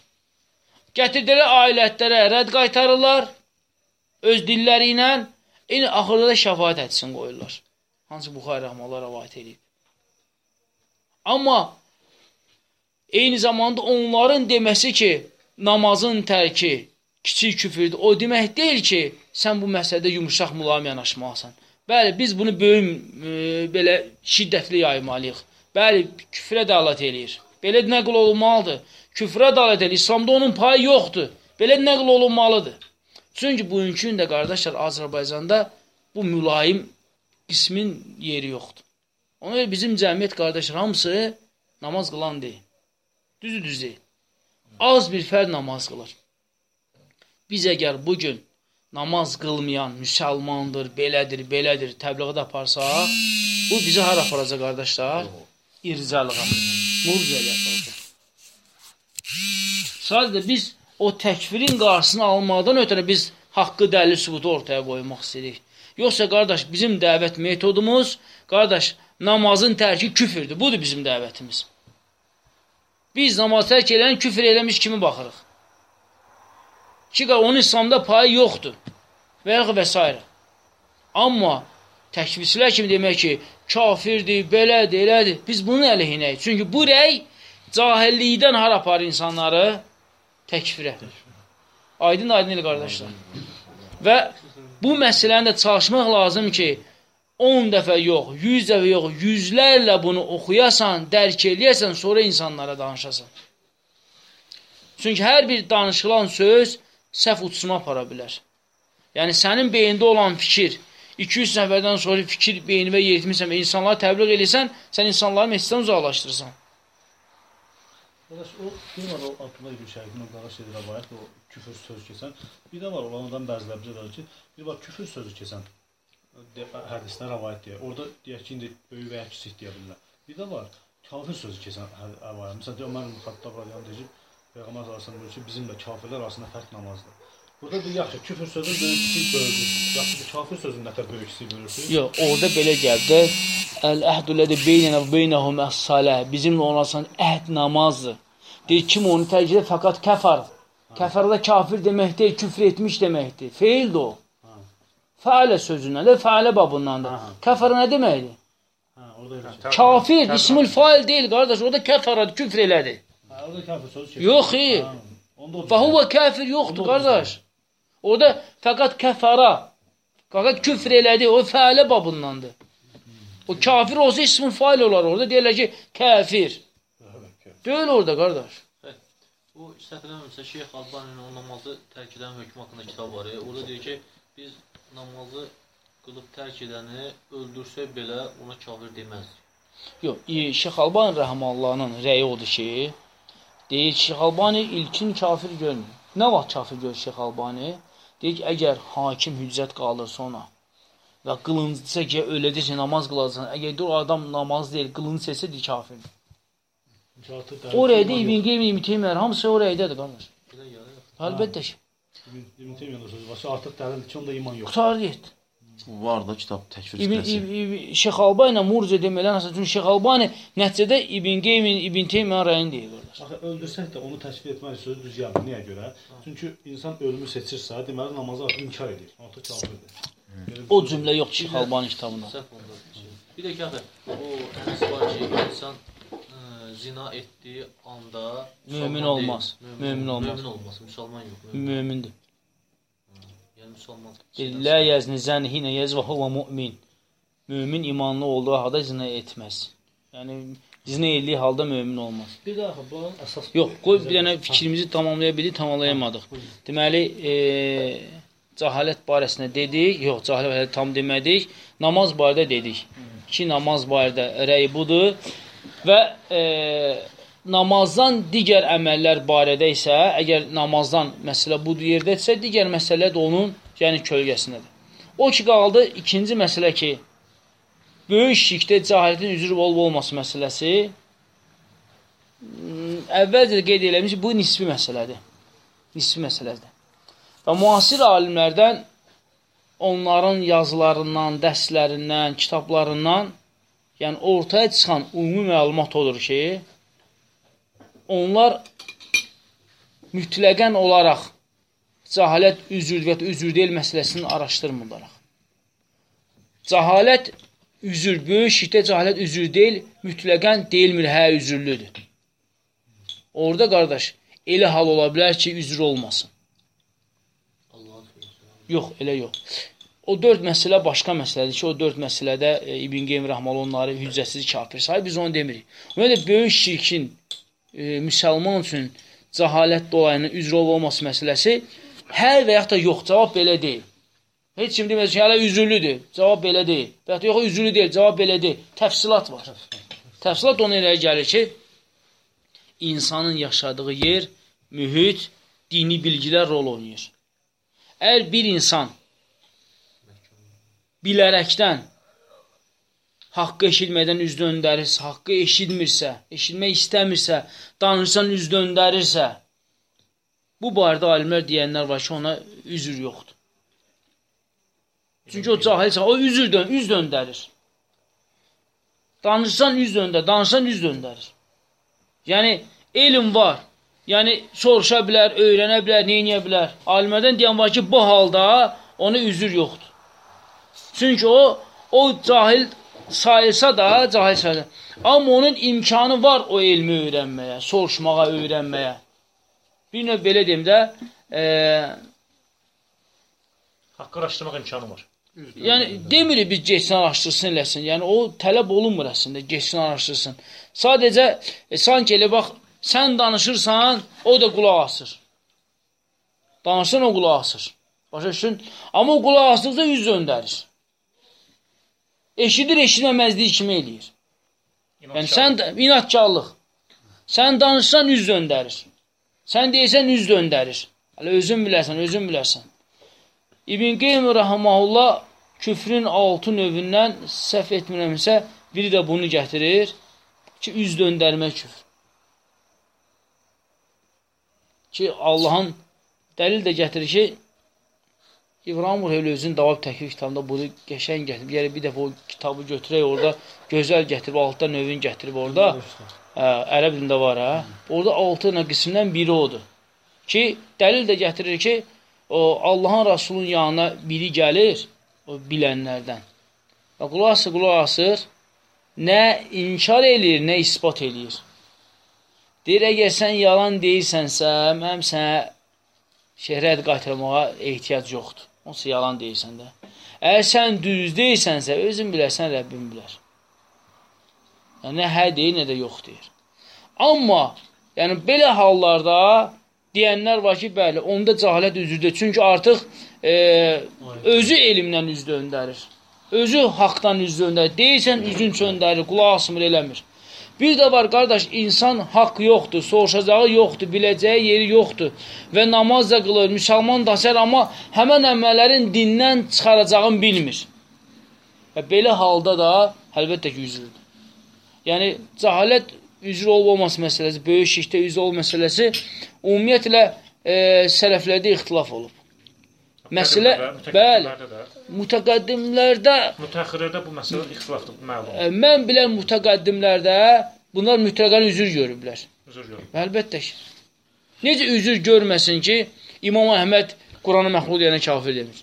Gətirdilər ailətlərə rədd qaytarırlar, öz dilləri ilə, eyni axırda da şəfayət etsin qoyurlar. Hansı Buxar rəhməllah rəvayət edib. Amma eyni zamanda onların deməsi ki, namazın tərki kiçik küfürdür. O demək deyil ki, sən bu məsələdə yumuşaq mülayim yanaşmalısan. Bəli, biz bunu böyük e, belə şiddətli yaymalıyıq. Bəli, küfrə dəlalət eləyir. Belə nəql olunmalıdır. Küfrə dəlalət eləyir. İslamda onun payı yoxdur. Belə nəql olunmalıdır. Çünki bugünkü də qardaşlar Azərbaycanda bu mülayim qismin yeri yoxdur. Ona görə bizim cəmiyyət qardaşlar hamısı namaz qılan deyil. Düzü düz deyil. Az bir fərd namaz qılır. Biz əgər bugün namaz qılmayan müsəlmandır, belədir, belədir, təbliğat aparsaq, bu bizi hara aparacaq qardaşlar? İrcalığa, murciəliyə aparacaq. Sadəcə biz o təkfirin qarşısını almadan ötürə biz haqqı dəlil sübutu ortaya qoymaq istəyirik. Yoxsa qardaş, bizim dəvət metodumuz, qardaş, namazın tərki küfürdür. Budur bizim dəvətimiz. Biz namaz tərk eləyən küfür eləmiş kimi baxırıq ki, onun İslamda payı yoxdur və yaxud və s. Amma təkvirçilər kimi demək ki, kafirdir, belədir, elədir. Biz bunun əleyhinəyik. Çünki bu rəy cahillikdən har aparır insanları təkfirə. Aydın aydın elə qardaşlar. Və bu məsələni də çalışmaq lazım ki, 10 dəfə yox, 100 dəfə yox, yüzlərlə bunu oxuyasan, dərk eləyəsən, sonra insanlara danışasan. Çünki hər bir danışılan söz səhv uçsuna apara bilər. Yəni, sənin beyində olan fikir, 200 nəfərdən sonra fikir beynivə yeritmirsən və insanları təbliğ edirsən, sən insanları məsciddən uzaqlaşdırırsan. Qardaş, o var, o Abdullah İbn Şərifin o qara şeydə rəvayət, o küfür sözü keçən. Bir də var, onlardan bəziləri bizə deyir ki, bir var küfür sözü keçən hədisdə rəvayət deyir. Orada deyək ki, indi böyük və ya kiçik deyə bilirlər. Bir də var, kafir sözü keçən rəvayət. Məsələn, Ömər Xattab radiyallahu deyir, Peyğəmbər sallallahu əleyhi bizim də kafirlər arasında fərq namazdır. Burada bir yaxşı küfür sözün böyük kiçik bölgüsü. Yaxşı bir kafir sözün nə qədər böyük kiçik bölgüsü? Yox, orada belə gəldi. Əl-əhdu lədi beynənə və beynəhum əs-salə. Bizimlə onlarsan əhd namazdır. Deyir, kim onu tərcih fəqat kəfar. Kəfarda kafir demək deyil, küfr etmiş deməkdir. Feildir o. Fəalə sözündən də, fəalə babındandır. Kəfara nə deməkdir? Hə, orada elə. Kafir, ismül fail deyil, qardaş. Orada kəfaradır, küfr elədi. Orada kafir sözü keçir. Yox, xeyr. Fəhuvə kafir yoxdur, qardaş. Orada fəqat kəfara, fəqat küfr elədi, o fəalə babındandır. O kafir olsa ismin fail olar orada, deyirlər ki, kafir. Deyil orada qardaş. Bu səhv eləmirəmsə Şeyx Albaninin o namazı tərk edən hökmü haqqında kitab var. Orada deyir ki, biz namazı qılıb tərk edəni öldürsək belə ona kafir deməzdik. Yox, e, Şeyx Albani rəhməhullanın rəyi odur ki, deyir ki, Şeyx Albani ilkin kafir görmür. Nə vaxt kafir görür Şeyx Albani? Deyir ki, əgər hakim hüccət qalırsa ona və qılıncsa ki, öləcəksə namaz qılacaqsan, əgər o adam namaz deyil, qılınc etsə deyir artıq O rəydə İbn Qeym, İbn Teymiyyə hamısı o rəydədir qardaş. Əlbəttə ki, İbn Teymiyyanın sözü var ki, artıq dəlildir ki, onda iman yoxdur. qutardı getdi. Var da kitab təkfir İbn. İbn, İbn Şeyx Albani ilə Murciə demələr nəsə çünki Şeyx Albani nəticədə İbn Qeymin, İbn Teymiyyə rəyini deyir qardaş. Axı öldürsək də onu təşkil etmək sözü düz gəlmir. Niyə görə? Çünki insan ölümü seçirsə, deməli namazı artıq inkar edir. Artıq kafirdir. O cümlə yox Şeyx Albani kitabında. Bir də ki, axı, o hədis var ki, insan ə, zina etdiyi anda Mömin müsəlman olmaz. Mömin olmaz. Mömin olmaz. Müsəlman yox. Mömin. Mömindir. Yəni müsəlman. Deyir, Lə yəzni zəni hinə yəz və huva mümin. Mömin imanlı olduğu halda zina etməz. Yəni zina etdiyi halda mömin olmaz. Bir də axı bunun əsas Yox, qoy bir dənə fikrimizi tamamlaya bildik, tamamlayamadıq. Deməli, e, cəhalət barəsində dedik, yox, cəhalət tam demədik, namaz barədə dedik. Ki, namaz barədə rəy budur və e, namazdan digər əməllər barədə isə, əgər namazdan məsələ bu yerdədirsə, digər məsələ də onun, yəni kölgəsindədir. O ki, qaldı ikinci məsələ ki, böyük şirkdə cəhalətin üzrü olub-olması məsələsi, əvvəlcə də qeyd eləmiş bu nisbi məsələdir. Nisbi məsələdir. Və müasir alimlərdən onların yazılarından, dərslərindən, kitablarından, yəni ortaya çıxan ümumi məlumat odur ki, onlar mütləqən olaraq cəhalət üzür və üzür deyil məsələsini araşdırmırlar. Cəhalət üzür, böyük şirkdə cəhalət üzür deyil, mütləqən deyilmir, hə üzürlüdür. Orada qardaş, elə hal ola bilər ki, üzr olmasın. Yox, elə yox. O dörd məsələ başqa məsələdir ki, o dörd məsələdə e, İbn Qeym Rəhmal onları hüccətsiz kafir sayır, biz onu demirik. Ona da böyük şirkin e, müsəlman üçün cəhalət dolayının üzr olmaması məsələsi hər və yaxud da yox, cavab belə deyil. Heç kim deməz ki, hələ üzürlüdür, cavab belə deyil. Və yaxud yox, üzürlü deyil, cavab belə deyil. Təfsilat var. Təfsilat ona elə gəlir ki, insanın yaşadığı yer, mühit, dini bilgilər rol oynayır. Əgər bir insan bilərəkdən haqqı eşitmədən üz döndərirsə, haqqı eşitmirsə, eşitmək istəmirsə, danışsan üz döndərirsə, bu barədə alimlər deyənlər var ki, ona üzür yoxdur. Çünki o cahilsə, o üzür dön, üz döndərir. Danışsan üz döndər, danışsan üz döndərir. Yəni elm var. Yəni soruşa bilər, öyrənə bilər, edə bilər. Alimlərdən deyən var ki, bu halda ona üzür yoxdur. Çünki o o cahil sayılsa da, cahil sayılsa. Amma onun imkanı var o elmi öyrənməyə, soruşmağa, öyrənməyə. Bir növ belə deyim də, e, Haqqı araşdırmaq imkanı var. Yəni demirik biz getsin araşdırsın eləsin. Yəni o tələb olunmur əslində, getsin araşdırsın. Sadəcə e, sanki elə bax sən danışırsan, o da qulaq asır. Danışsan o qulaq asır. Başa düşdün? Amma o qulaq asdıqca yüz döndərir. Eşidir, eşitməməzliyi kimi eləyir. Yəni sən inatkarlıq. Sən danışsan üz döndərir. Sən deyirsən üz döndərir. Hələ özün bilərsən, özün bilərsən. İbn Qeym rahimehullah küfrün 6 növündən səhv etmirəmsə, biri də bunu gətirir ki, üz döndərmə küfr. Ki Allahın dəlil də gətirir ki, İbrahim Ruheyli özünün davab təklif kitabında bunu qəşəng gətirib. Yəni bir dəfə o kitabı götürək orada gözəl gətirib, altda növün gətirib orada. Hə, ərəb dilində var hə. Orada 6 dənə qismdən biri odur. Ki dəlil də gətirir ki, o Allahın Rasulunun yanına biri gəlir, o bilənlərdən. Və qulaq asır, qulaq asır, nə inkar eləyir, nə ispat eləyir. Deyir, əgər sən yalan deyirsənsə, mənim sənə şehrət qaytarmağa ehtiyac yoxdur. Onsuz yalan deyirsən də. Əgər sən düz deyirsənsə, özün bilərsən, Rəbbin bilər. Yəni, nə hə deyir, nə də yox deyir. Amma yəni belə hallarda deyənlər var ki, bəli, onda cahilət üzüdür. Çünki artıq e, özü elmdən üz döndərir. Özü haqdan üz döndərir. Deyirsən üzün çöndərir, qulaq asmır, eləmir. Bir də var qardaş, insan haqq yoxdur, soruşacağı yoxdur, biləcəyi yeri yoxdur və namaz da qılır, müsəlman da sər, amma həmən əməllərin dindən çıxaracağını bilmir. Və belə halda da əlbəttə ki, üzürdür. Yəni, cahilət üzr olmaması məsələsi, böyük şirkdə üzr ol məsələsi ümumiyyətlə e, sələflərdə ixtilaf olub. Məsələ, bəli, mütəqəddimlərdə, Mütəxirlərdə bu məsələ ixtilafdır, məlum. mən bilən mütəqəddimlərdə bunlar mütləqən üzr görüblər. Üzr yox. Əlbəttə ki. Necə üzr görməsin ki, İmam Əhməd Quranı məxluq deyənə kafir demir.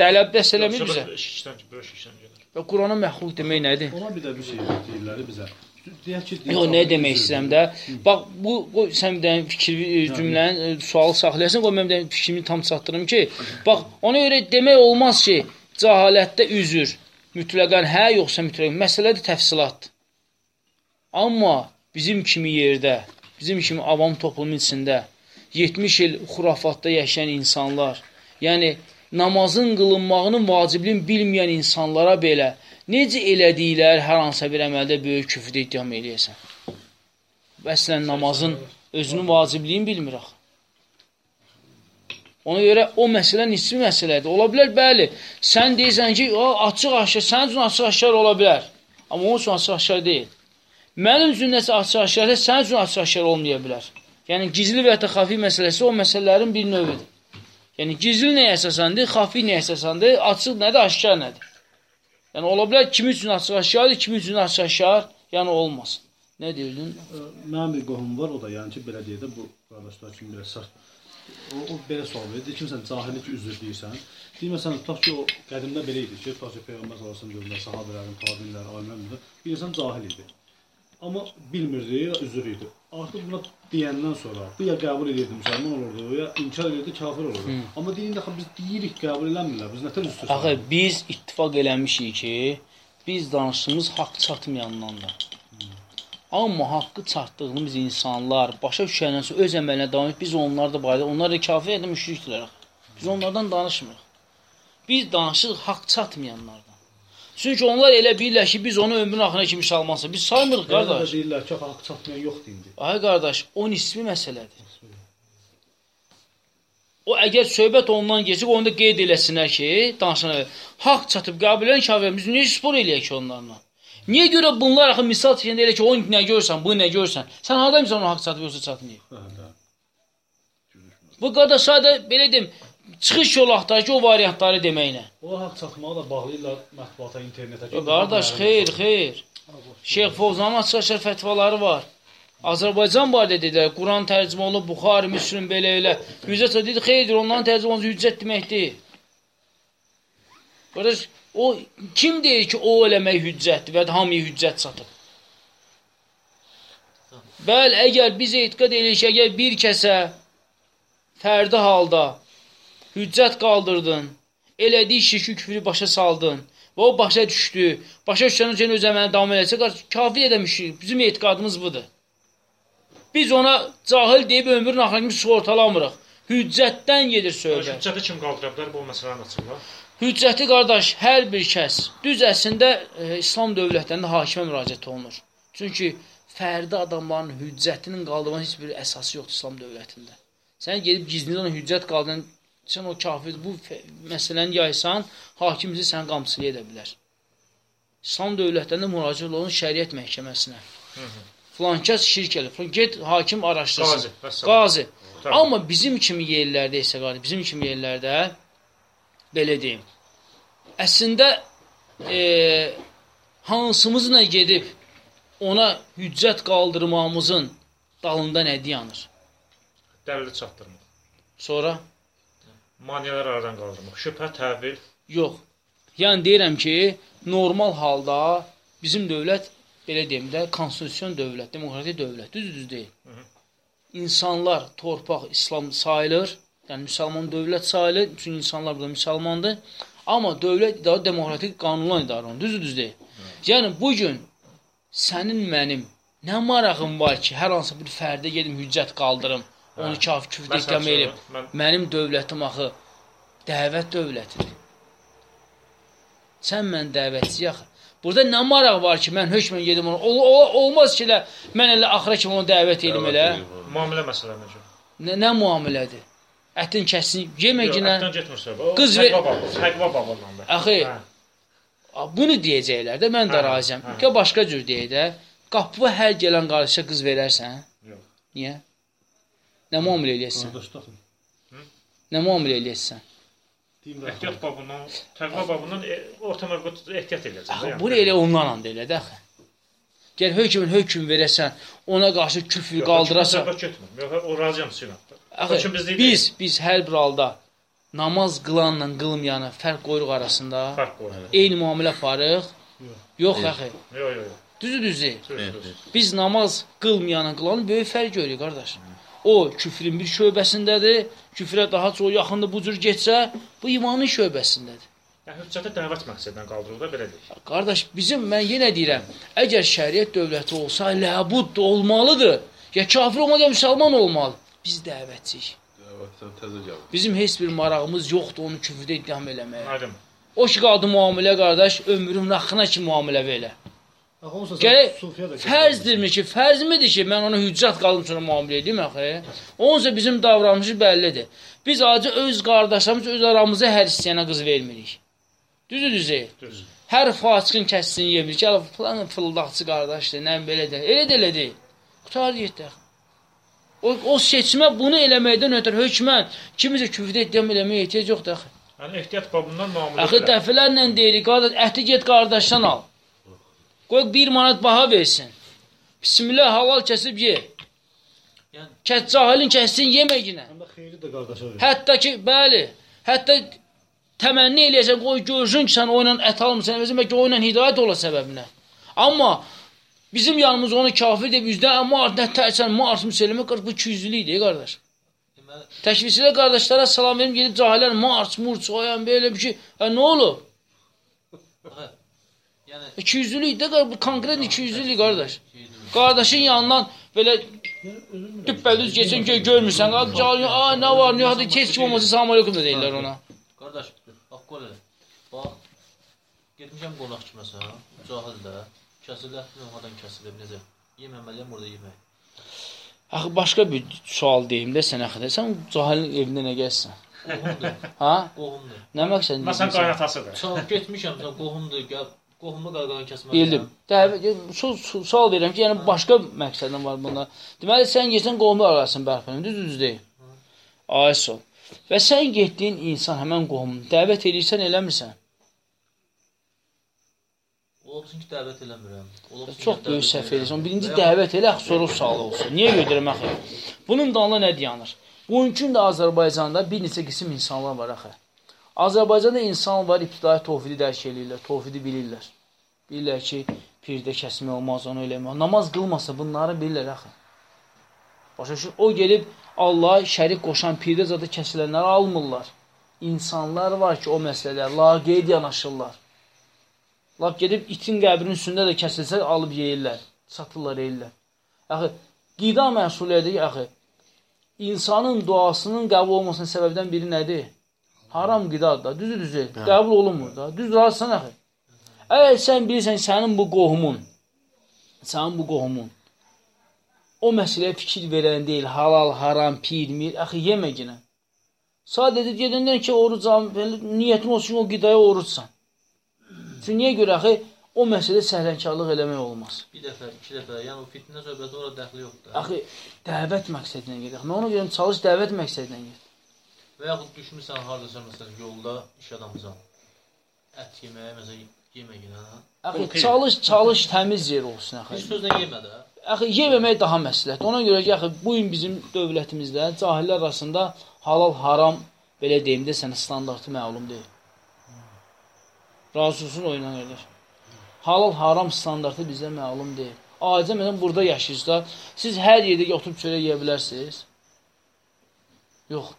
Dələb dəst eləmir bizə. Və Qurana məxluq demək nədir? Ona bir də bir şey deyirlər bizə. Deyək ki, Yox, nə demək istəyirəm də. Bax, bu, bu sən bir dənə fikir e, cümlənin e, sualı saxlayasın, qoy mən dənə fikrimi tam çatdırım ki, bax, ona görə demək olmaz ki, cəhalətdə üzür, mütləqən hə, yoxsa mütləqən. Məsələdir təfsilatdır. Amma bizim kimi yerdə, bizim kimi avam toplumun içində 70 il xurafatda yaşayan insanlar, yəni namazın qılınmağının vacibliyini bilməyən insanlara belə necə elədiklər hər hansısa bir əməldə böyük küfrdə ittiham eləyəsən? Əslən namazın özünün vacibliyini bilmir axı. Ona görə o məsələ nisbi məsələdir. Ola bilər, bəli. Sən deyirsən ki, o açıq aşkar, sənin üçün açıq aşkar ola bilər. Amma onun üçün açıq aşkar deyil. Mənim üçün nəsə açıq aşkardır, sənin üçün açıq aşkar olmaya bilər. Yəni gizli və ya da xafi məsələsi o məsələlərin bir növüdür. Yəni gizli nəyə əsasandır, xafi nəyə əsasandır, açıq nədir, aşkar nədir? Yəni ola bilər kimi üçün açıq aşkardır, kimi üçün açıq aşkar, yəni olmasın. Nə deyirdin? Mənim bir qohum var, o da yəni ki, belə deyir də bu qardaşlar kimi belə sərt. O, o belə sual verir, deyir ki, sən cahillik üzr deyirsən. Deyir məsələn, tutaq ki, o qədimdə belə idi ki, tutaq ki, Peyğəmbər sallallahu əleyhi və səlləm sahabələrin, təbiinlər, alimlər, bir insan cahil idi. Amma bilmirdi, ya üzr idi. Artıq buna deyəndən sonra bu ya qəbul edirdi, müsəlman olurdu, ya inkar edirdi, kafir olurdu. Hı. Amma deyir axı biz deyirik, qəbul eləmirlər. Biz nətər üstü Axı biz ittifaq eləmişik ki, biz danışdığımız haqq çatmayandandır. Amma haqqı çatdığımız insanlar başa düşəndən sonra öz əməlinə davam et, biz onlar da barədə, onlar da kafir edə müşrikdirlər. axı. Biz onlardan danışmırıq. Biz danışırıq haqq çatmayanlardan. Çünki onlar elə bilirlər ki, biz onu ömrün axırına kimi salmansın. Biz saymırıq qardaş. qardaş. Deyirlər ki, haqq çatmayan yoxdur indi. Ay qardaş, o nisbi məsələdir. O əgər söhbət ondan keçib, onu da qeyd eləsinlər ki, danışanlar, haqq çatıb qəbul edən kafir, biz niyə spor eləyək ki onlarla? Niyə görə bunlar axı misal çəkəndə elə ki, o nə görsən, bu nə görsən? Sən harda bilirsən onun haqq çatıb yoxsa çatmayıb? Hə, hə. Bu qardaş sadə belə deyim, çıxış yol axtar ki, o variantları deməklə. O haqq çatmağı da bağlayırlar mətbuata, internetə. Qardaş, xeyr, xeyr. Şeyx Fovzanın açıq-açıq fətvaları var. Azərbaycan barədə dedilər, Quran tərcümə olunub, Buxari, Müslüm belə elə. Hüccət dedi, xeyr, onların tərcümə olunca hüccət demək deyil. Qardaş, o kim deyir ki, o eləmək hüccətdir və ya hamıya hüccət çatıb? Bəli, əgər biz etiqad edirik ki, əgər bir kəsə fərdi halda hüccət qaldırdın, elədiyi şirki küfrü başa saldın və o başa düşdü, başa düşəndən üçün öz əməlini davam eləsə, kafir edəmişik, bizim etiqadımız budur. Biz ona cahil deyib ömrün axırı kimi sığortalamırıq. Hüccətdən gedir söhbət. Hüccəti kim qaldıra bilər bu məsələni açıqla? Hüccəti qardaş, hər bir kəs düz əslində e, İslam dövlətlərində hakimə müraciət olunur. Çünki fərdi adamların hüccətinin qaldırmanın heç bir əsası yoxdur İslam dövlətində. Sən gedib gizlidən hüccət qaldıran, sən o kafir bu məsələni yaysan, hakim bizi sən qamçılaya edə bilər. İslam dövlətlərində müraciət olunur şəriət məhkəməsinə. Filan kəs şirk. Filan get hakim araşdırsın. Qazi. Qazi. Amma bizim kimi yerlərdə isə qardaş, bizim kimi yerlərdə belə deyim. Əslində e, hansımızla gedib ona hüccət qaldırmamızın dalında nə dayanır? Dəlili çatdırmaq. Sonra Maneələr aradan qaldırmaq. Şübhə, təvil. yox. Yəni deyirəm ki, normal halda bizim dövlət belə deyim də konstitusion dövlət, demokratik dövlət, düz düz deyil. Hı -hı. İnsanlar torpaq İslam sayılır, yəni müsəlman dövlət sayılır, çünki insanlar burada müsəlmandır. Amma dövlət idarə demokratik qanunla idarə olunur, düz düz deyil. Yəni bu gün sənin mənim Nə marağım var ki, hər hansı bir fərdə gedim hüccət qaldırım, onu Hə. kafir küfr eləyim. üçün, mən Mənim dövlətim axı dəvət dövlətidir. Sən mən dəvətçi axı. Burada nə maraq var ki, mən hökmən gedim ona. Ol, ol, olmaz ki, elə mən elə axıra kimi onu dəvət edim elə. müamilə məsələlərinə görə. Nə, nə müamilədir? Ətin kəsin, yeməginə. Ətdən getmirsə, o Qız ver- təqva da. Axı, Hə. Bunu deyəcəklər də, mən də Hə, razıyam. hə. Ya başqa cür deyək də, qapı hər gələn qardaşa qız verərsən? Yox. Niyə? Nə müamilə eləyirsən? Qardaş taxın. Nə müamilə eləyirsən? Deyim Ehtiyat babından, təqva babından e, orta mövqe ehtiyat edəcəksən. Axı yəni. bunu elə ondan da elə də axı. Gəl hökmün hökm verəsən, ona qarşı küfr Yox, qaldırasan. Söhbət getmir. Yox, o razıyam sizinlə. Axı Hökm biz biz biz hər bir halda namaz qılanla qılmayanı fərq qoyuruq arasında. Fərq qoyur. Eyni müamilə aparıq. Yox axı. Yox, yox, yox. Düzü düzü. Biz namaz qılmayanın qılanı böyük fərq görürük qardaş. O küfrün bir şöbəsindədir. Küfrə daha çox yaxındır bu cür getsə, bu imanın şöbəsindədir. Yəni hüccəti dəvət məqsədindən qaldırılır belə deyək. Qardaş, bizim mən yenə deyirəm, əgər şəriət dövləti olsa, ləbud olmalıdır. Ya kafir olmalı, ya müsəlman olmalı. Biz dəvətçiyik. Təzə gəldi. Bizim heç bir marağımız yoxdur onu küfrdə ittiham eləməyə. Aydın. O ki qaldı müamilə qardaş, ömrüm naxına ki müamilə belə. Gərək Fərzdirmi ki, fərzmidir ki, mən ona hüccət qalım sonra müamilə edeyim axı. Onsa bizim davranışımız bəllidir. Biz acı öz qardaşlarımız öz aramızda hər istəyənə qız vermirik. Düzü düzü. Düz. Hər fasiqin kəssin yemir. Gəl falan fırıldaqçı qardaşdır, nə belə də. Elə də elə deyil. Qutar yetdə. O, o seçmə bunu eləməkdən ötürü hökmən kimisə küfrdə etdiyəm eləməyə ehtiyac yoxdur axı. Yəni ehtiyat babından müamilə. Axı dəfələrlə deyirik, qardaş, əti get qardaşdan al. Qoy 1 manat baha versin. Bismillah halal kəsib ye. Yəni Kəs cahilin kəssin yeməginə. Həm də xeyri də qardaşa verir. Hətta ki, bəli, hətta təmənni eləyəsən, qoy görsün ki, sən o ilə ət almısan, bəlkə o ilə hidayət ola səbəbinə. Amma bizim yanımız onu kafir deyib üzdən, amma nə tərsən, mars müsəlmə 40 bu 200-lük idi, qardaş. Təşvislə qardaşlara salam verim, gedib cahillər mars, murç, oyan belə bir şey. Hə, nə olub? Axı yəni 200-lük də bu konkret 200-lük qardaş. şeydir. Qardaşın yanından belə düppədüz geçsin ki, görmürsən. Cahil, a nə var, nə hadi heç kim olmasa salam aleyküm də deyirlər ona. Qardaş, bax qol elə. Bax. Getmişəm qonaq kiməsə, cahildə, kəsilə, növhadan kəsilə necə? Yeməməliyəm orada yemək. Axı başqa bir sual deyim də sənə xədə. Sən cahilin evində nə gəlsən? Qohumdur, Ha? qohumdur. Nə məqsədlə? Məsələn qaynatasıdır. Çal getmişəm, sən qohumdur, gəl. Qohumu qarqadan kəsməliyəm. Bildim. Dəvə su, su, sual verirəm ki, yəni başqa məqsədin var bunda. Deməli sən getsən qovumlar arasını bərpa düz düz deyil. Ay sol. Və sən getdiyin insan həmən qohumun dəvət edirsən, eləmirsən. Bilsin ki, dəvət eləmirəm. Çox böyük səhv edirsən. Birinci dəvət elə, axı soru sualı olsun. Niyə götürəm axı? Bunun dalına nə dayanır? Bugünkü də Azərbaycanda bir neçə qism insanlar var axı. Azərbaycanda insan var, ibtidai tovhidi dərk eləyirlər, tovhidi bilirlər. Bilirlər ki, pirdə kəsmək olmaz, onu eləmək. Namaz qılmasa bunları bilirlər axı. Başa düşün, o gelib Allah şərik qoşan pirdə zada kəsilənləri almırlar. İnsanlar var ki, o məsələdə laqeyd yanaşırlar. Lap gedib itin qəbrinin üstündə də kəsilsə alıb yeyirlər, satırlar, yeyirlər. Axı qida ki, axı insanın duasının qəbul olmasının səbəbdən biri nədir? Haram qidadır da, düzü düzü, qəbul olunmur da. Düz razısan axı. Əgər sən bilirsən sənin bu qohumun, sənin bu qohumun o məsələyə fikir verən deyil, halal, haram, pir, mir, axı yeməginə. Sadəcə gedəndən ki, oruc al, belə niyyətin olsun o qidaya orucsan. Çünki niyə görə axı o məsələ səhlənkarlıq eləmək olmaz. Bir dəfə, iki dəfə, yəni o fitnə söhbəti ora dəxli yoxdur. Axı dəvət məqsədinə gedir. Mən ona görə çalış dəvət məqsədinə get. Və yaxud düşmüsən hardasa məsələn yolda iş adamısan. Ət yeməyə məsələn yeməginə. Axı Okey. çalış, çalış təmiz yer olsun axı. Bir sözlə yemə də. Axı yeməmək daha məsləhət. Ona görə ki, axı bu gün bizim dövlətimizdə cahillər arasında halal, haram belə deyim də sənə standartı məlum deyil. Razısın oyuna qardaş. Halal, haram standartı bizə məlum deyil. Acə məsələn burada yaşayırsınızda, siz hər yerdə oturub çörək yeyə bilərsiniz. Yox.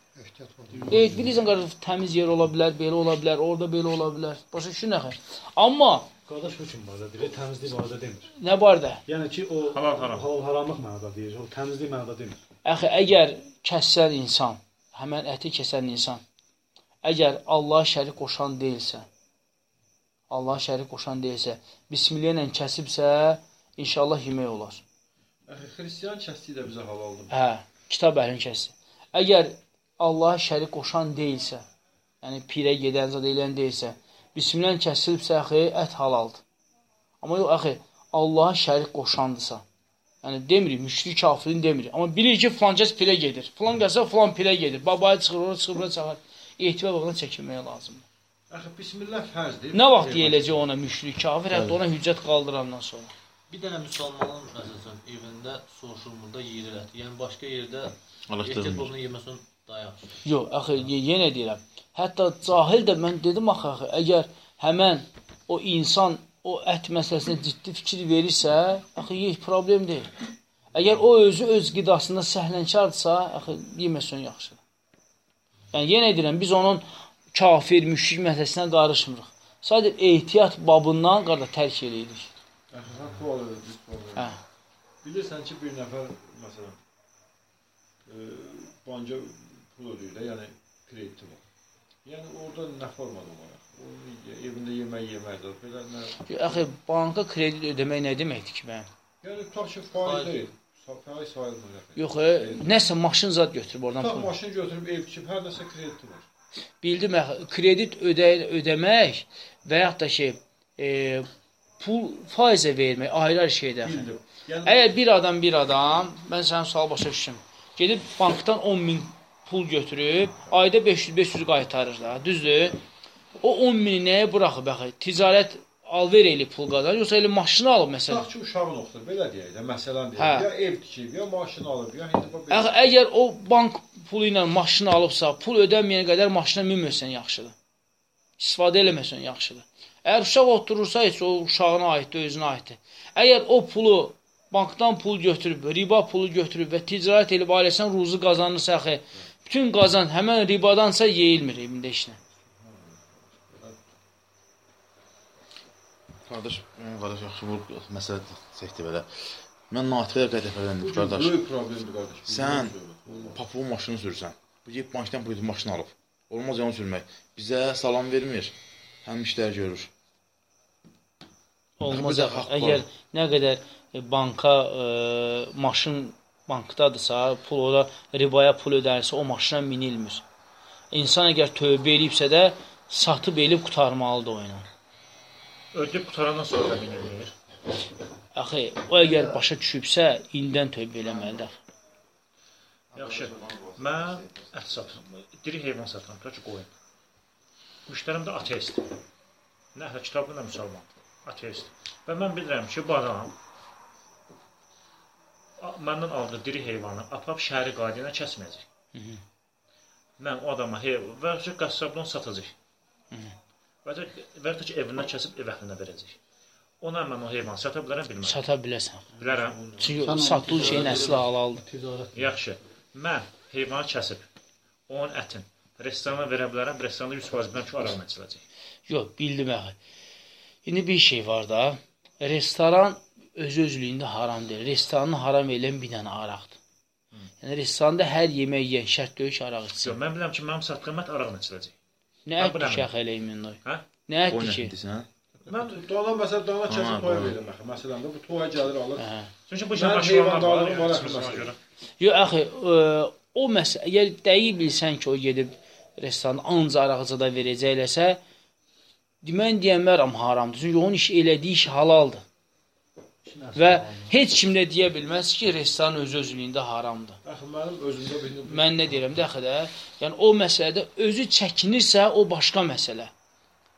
E, bilirsən qardaş, təmiz yer ola bilər, belə ola bilər, orada belə ola bilər. Başa düşün axı. Amma Qardaş hökm barədə deyir, təmizlik barədə demir. Nə barədə? Yəni ki, o Halal haram. halal haramlıq mənada deyir, o təmizlik mənada demir. Əxi, əgər kəssən insan, həmən əti kəsən insan, əgər Allah şərik qoşan deyilsə, Allah şərik qoşan deyilsə, bismillah ilə kəsibsə, inşallah yemək olar. Əxi, xristian kəsdiyi də bizə halaldır. Hə, kitab əhlin kəsdi. Əgər Allah şərik qoşan deyilsə, yəni pirə gedən zad eləyən deyilsə, bismillah kəsilibsə, əxi, ət halaldır. Amma yox, əxi, Allaha şərik qoşandısa, yəni demirik, müşrik kafirin demirik. Amma bilir ki, filan kəs pirə gedir. Filan gəlsə, filan pirə gedir. Babaya çıxır, ora çıxır, bura çıxır. Etibar baxına çəkinməyə lazımdır. Əxi, bismillah fərzdir. Nə vaxt deyiləcək ona müşrik kafir, hətta ona hüccət qaldırandan sonra. Bir dənə müsəlmanın məsələn evində soruşulmurda yeyir ət. Yəni başqa yerdə ehtiyat olunur yaxşı. Yox, axı ye- yenə deyirəm. Hətta cahil də mən dedim axı, axı əgər həmən o insan o ət məsələsinə ciddi fikir verirsə, axı heç problem deyil. Əgər o özü öz qidasında səhlənkardsa, axı yeməsən yaxşıdır. Yəni yenə deyirəm, biz onun kafir, müşrik məsələsinə qarışmırıq. Sadəcə ehtiyat babından qarda tərk eləyirik. Əxi, sən sual edir. Hə. Bilirsən ki, bir nəfər məsələn e, banka də, yəni krediti var. Yəni orada nə formada olaraq? Onun evində yemək yeməkdir. Belə nə? Axı banka kredit ödəmək nə deməkdir ki, mənim? Yəni tutaq ki, faiz Faiz. deyil. Faiz sayılmır. yəni. Yox, e, nəsə maşın zad götürüb oradan Tutaq pul. maşın götürüb ev tikib hər nəsə krediti var. Bildim, kredit ödə ödəmək və yaxud da şey, e, pul faizə vermək ayrı-ayrı şeydir. axı. Yəni Əgər bir adam bir adam, mən sənin sual başa düşdüm. Gedib bankdan 10 min pul götürüb, ayda 500-500 qaytarır da, düzdür? O 10 mini nəyə buraxıb axı? Ticarət alver eləyib pul qazanır, yoxsa elə maşını alıb məsələn? tutaq ki, uşağın oxudur. Belə deyək də, məsələn deyək. Hə. Ya ev tikib, ya maşın alıb, ya indi bax Axı əgər o bank pulu ilə maşını alıbsa, pul ödəməyənə qədər maşına minməsən yaxşıdır. İstifadə eləməsən yaxşıdır. Əgər uşaq oturursa, heç o uşağına aiddir, özünə aiddir. Əgər o pulu bankdan pul götürüb, riba pulu götürüb və ticarət elib ailəsən ruzu qazanırsa, axı, bütün qazan həmən ribadansa yeyilmir evində işlə. Qardaş, qardaş yaxşı bu məsələ çəkdi belə. Mən natiqə də qədəfələndim qardaş. böyük problemdir qardaş. Sən papuğun maşını sürsən. Bu gəlib bankdan bu maşını alıb. Olmaz onu sürmək. Bizə salam vermir. Həm işlər görür. Olmaz Əgər nə qədər e, banka e, maşın bankdadırsa, pul ora ribaya pul ödərsə, o maşına minilmir. İnsan əgər tövbə eləyibsə də satıb elib qutarmalıdır o ilə. Ödəyib qutarandan sonra minilmir. Axı, o əgər başa düşübsə, indən tövbə eləməlidir. Yaxşı. Mən ət satıram. Diri heyvan satıram, tutaq ki, qoyun. Müştərim də ateist. Nə əhli kitabı, nə müsəlman. Ateist. Və mən bilirəm ki, bu adam məndən aldığı diri heyvanı apap şəhəri ilə kəsməyəcək. Mən o adama heyvan və ya qəssabdan satacaq. Və ya və ya ki, evindən kəsib ev əhlinə verəcək. Ona mən o heyvanı sata bilərəm, bilmərəm. Sata biləsən. Bilərəm. Çünki satdığı şeyin əsli halaldır. Ticarət. Yaxşı. Mən heyvanı kəsib onun ətin restorana verə bilərəm. Restoranda 100% bilirəm ki, araqla içiləcək. Yox, bildim axı. İndi bir şey var da, restoran öz özlüyündə haram deyil. Restoranı haram edən bir dənə araqdır. Yəni restoranda hər yemək yeyən şərt deyil ki, araq Yox, içsin. mən bilirəm ki, mənim satdığım ət araqla içiləcək. Nə Mən ətdir ki, axı elə imin Hə? Nə ətdir ki? Mən dana məsələn dana Ha, kəsib toya verirəm axı. Məsələn də bu toya gəlir alır. Hə. Çünki bu Mən işin aşılanma var. yəni. Yox axı, ə, o məsələ, əgər dəqiq bilsən ki, o gedib restoran anca araqçıda verəcəkləsə, demən deyənlərəm haramdır. Çünki onun iş elədiyi iş halaldır. Və heç kim də deyə bilməz ki, restoran öz özlüyündə haramdır. Axı mənim özümdə bir Mən nə deyirəm də axı da, yəni o məsələdə özü çəkinirsə, o başqa məsələ.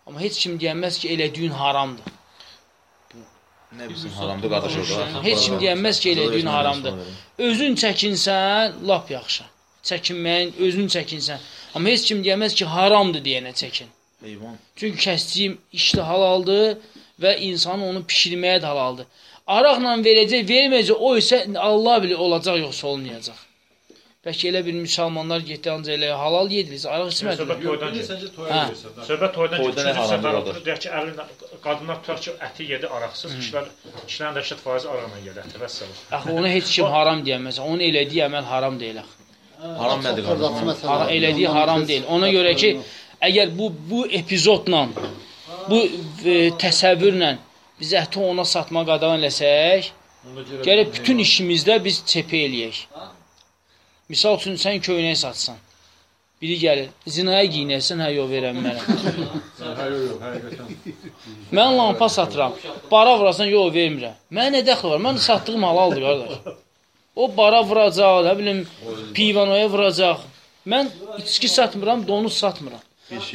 Amma heç kim deyəməz ki, elədiyin haramdır. Nə bilsin haramdır qardaş orada. Heç kim deyəməz ki, elədiyin haramdır. Özün çəkinsən, lap yaxşı. Çəkinməyin, özün çəkinsən. Amma heç kim deyəməz ki, haramdır deyənə çəkin. Heyvan. Çünki kəsdiyim iş də halaldır və insanın onu bişirməyə də halaldır. Araqla verəcək, verməyəcək, o isə Allah bilir olacaq yoxsa olmayacaq. Bəlkə elə bir müsəlmanlar getdi ancaq elə halal yedilir, araq içmədilər. Söhbət toydan də. Söhbət toydan Toyda nə üçüncü haram səfər oturur, deyək ki, əli qadınlar tutar ki, əti yedi araqsız, kişilər kişilərin də 80% araqla yedi əti və səlam. Axı onu heç kim haram deyəməz. Onun elədiyi əməl haram deyil axı. Haram nədir qardaş? Hara elədiyi haram deyil. Ona görə ki, əgər bu bu epizodla, bu e, təsəvvürlə biz əti ona satma qadağan eləsək, bilməyəm. bütün işimizdə biz çepə eləyək. Misal üçün sən köynək satsan. Biri gəlir, zinaya giyinəsən, hə yox verəm mənə. Hə. Mən lampa satıram. Bara vurasan yox vermirəm. Mənə nə dəxli var? Mən satdığım halaldır qardaş. O bara vuracaq, nə bilim, pivanoya vuracaq. Mən içki satmıram, donuz satmıram.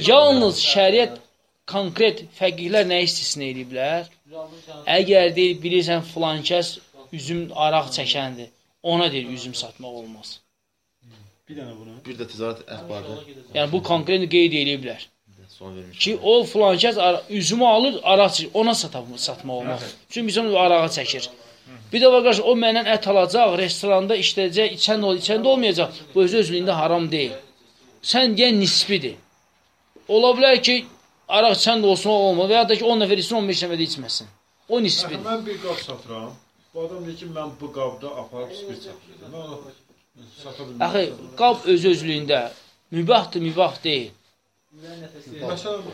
Yalnız şəriət konkret fəqihlər nə istisna ediblər? Əgər deyir bilirsən filan kəs üzüm araq çəkəndir. Ona deyir üzüm satmaq olmaz. Bir dənə bunu. Bir də ticarət əhbarda Yəni bu konkret qeyd vermiş. Ki o filan kəs üzümü alır, araq çəkir. Ona sata satmaq olmaz. Çünki bizim arağa çəkir. Bir də var qardaş, o məndən ət alacaq, restoranda işləyəcək, içən də ol, içən də olmayacaq. Bu öz özlüyündə haram deyil. Sən deyən nisbidir. Ola bilər ki, araq içən də olsun, o olmaz və ya da ki 10 nəfər içsin, 15 nəfər içməsin. O Axı, nisbidir. Mən bir qab satıram. Bu adam deyir ki, mən bu qabda aparıb spirt satacağam. Mən onu sata bilməm. Axı qab öz özlüyündə mübahdır, mübah deyil. Məsələn,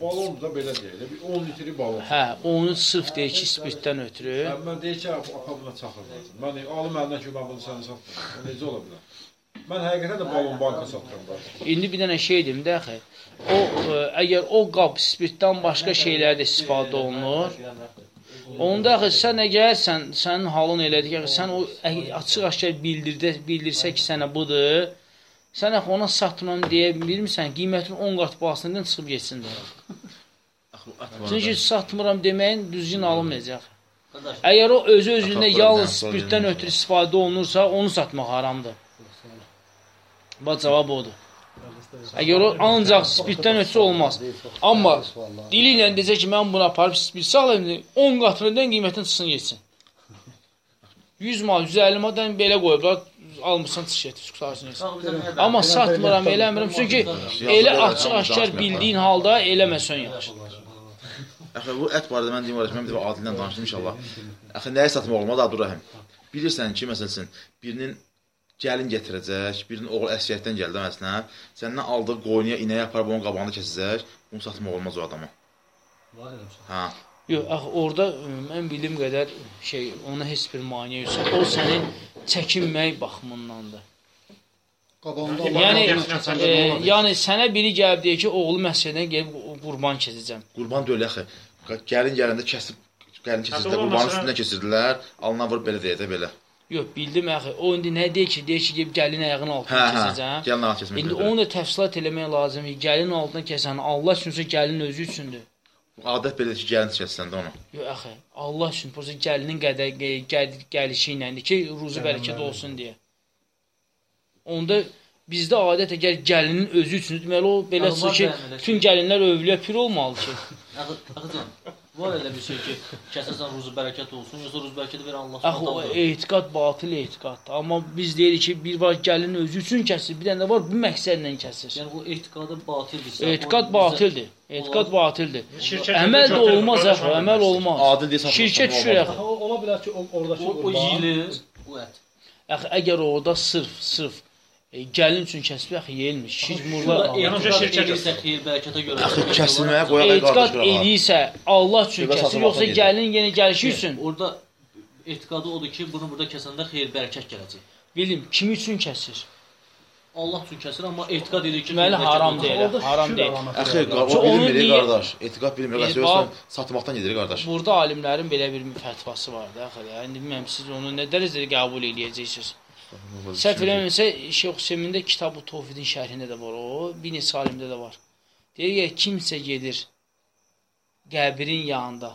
balon da belə də, bir 10 litri balon. Hə, onu sırf deyir ki, spirtdən ötürü. Mən, mən deyir ki, bu apabına çaxır lazım. Mən alım əlindən ki, mən bunu sənə satmıram. Necə ola bilər? Mən həqiqətən də balon banka satıram. İndi bir dənə şey deyim də axı. O ə, əgər o qab spirtdən başqa şeylərdə istifadə olunur, onda axı sən əgər sən sənin halın elədir ki, sən o açıq-aşkar bildirdə bildirsə ki, sənə budur, sən axı ona satmam deyə bilmirsən, qiymətin 10 qat bahasından çıxıb getsin də. Ət Çünki satmıram deməyin düzgün alınmayacaq. Əgər o özü özlüyündə yalnız spirtdən yemək. ötürü istifadə olunursa, onu satmaq haramdır. Bax cavab odur. Əgər o ancaq spirtdən ötürü olmaz. Amma dili ilə deyəcək ki, mən bunu aparıb spirt sağlayım, 10 qatından qiymətin çıxsın getsin. 100 mal, 150 maldan belə qoyublar, almısan çıx get, qutarsın Amma satmıram, eləmirəm. Çünki elə açıq-aşkar bildiyin halda eləməsən yaxşı. Axı bu ət barədə mən deyim mən bir dəfə Adillə danışdım inşallah. Axı nəyi satmaq olmaz Abdurrahim? Bilirsən ki, məsələn, birinin gəlin gətirəcək, birinin oğlu əsgərlikdən gəldi məsələn, səndən aldığı qoyuya inəyə aparıb onun qabağında kəsəcək, bunu satmaq olmaz o adama. Var eləmişəm. Hə. Yox, axı orada mən bildiyim qədər şey, ona heç bir maneə yoxdur. O sənin çəkinmək baxımındandır. Qabağında Yəni, e, yəni sənə biri gəlib deyir ki, oğlu məsciddən gəlib qurban kəsəcəm. Qurban deyil axı. Gəlin gələndə kəsib gəlin o qurbanın üstündən kəsirdilər, alına vurub belə deyəcək belə. Yox, bildim axı. O indi nə deyir ki, deyir ki, gəlib gəlin ayağının Hə, altından hə. kəsəcəm. Gəlin alına kəsmək. İndi onu da təfsilat eləmək lazımdır. Gəlin altından kəsən Allah üçünsə gəlin özü üçündür. Adət belədir ki, gəlin kəssən də onu. Yox axı, Allah üçün prosta gəlinin qədər gəl, gəlişi iləndir ki, ruzu bərəkət olsun deyə. Onda bizdə adət əgər gəlinin özü üçündür, deməli o belə çıxır ki, bütün gəlinlər övliya pir olmalı ki. Axı, axıcan, var elə bir şey ki, kəsəsən ruzu bərəkət olsun, yoxsa ruzu bərəkəti verən Allah Axı o etiqad batıl etiqaddır. Amma biz deyirik ki, bir var gəlin özü üçün kəsir, bir dənə də var bu məqsədlə kəsir. Yəni o etiqadı batildirsə, Etiqad o batildir. Etiqad batildir. Şirkət Əməl də olmaz axı, əməl olmaz. Adil Şirkət olmaz. düşür axı. Ola bilər ki, o oradakı O, o qurban yiyilir, o ət. Axı əgər orada sırf, sırf e, gəlin üçün kəsib axı yeyilmiş. Şirk Burada murlar. Yəni etiqad şirkət edirsə xeyir bərəkətə görə. Axı kəsilməyə qoyaq ay Etiqad eləyirsə Allah üçün kəsir, yoxsa gəlin yenə gəlişi üçün. Orada etiqadı odur ki, bunu burada kəsəndə xeyir bərəkət gələcək. Bilim, kim üçün kəsir? Allah üçün kəsir, amma etiqad edir ki, Deməli haram deyil, haram deyil. Axı, o bilmir qardaş. Etiqad bilmir, Yoxsa satmaqdan gedir qardaş. Burada alimlərin belə bir fətvası var da, axı. Yəni bilmirəm siz onu nə dərəcədə qəbul eləyəcəksiniz. Səhv eləmirəmsə Şeyx Hüseynin də Kitab-ı Tövhidin şərhində də var o, bir neçə alimdə də var. Deyir ki, kimsə gedir qəbrin yanında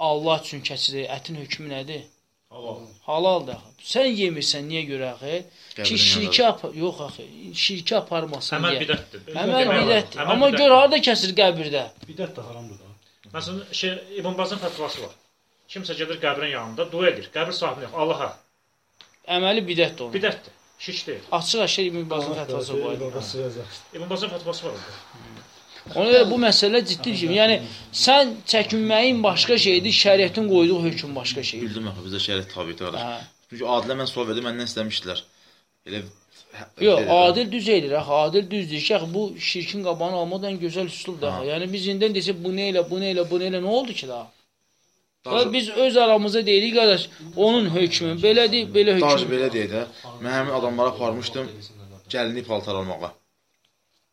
Allah üçün kəsir, ətin hökmü nədir? Halal. Halaldır. axı. Sən yemirsən, niyə görə axı? Ki Qəbrin şirki ap yox axı, şirki aparmasın Əməl deyə. bidətdir. Olar. bidətdir. Amma gör harda kəsir qəbirdə? Bidət də haramdır da. Məsələn, şey İbn Bazın fətvası var. Kimsə gedir qəbrin yanında dua edir. Qəbir sahibinə yox, Allaha. Əməli bidətdir onun. Bidətdir. Şirk deyil. Açıq-aşkar İbn Bazın fətvası var. İbn Bazın fətvası var. Ona görə bu məsələ ciddi kimi. Yəni sən çəkinməyin başqa şeydir, şəriətin qoyduğu hökm başqa şeydir. Bildim axı bizdə şəriət tabiidir qardaş. Hə. Çünki Adilə mən sual verdim, məndən istəmişdilər. Elə hə- Yox, adil düz edir axı. Adil düzdür ki, axı bu şirkin qabağını almaq ən gözəl üsuldur axı. Yəni biz indidən desək bu nə elə, bu nə elə, bu nə elə, nə oldu ki daha? Və biz öz aramızda deyirik qardaş, onun hökmü belədir, belə Dacı hökm. belə deyək də, mən həmin adamlara aparmışdım gəlinlik paltar almağa.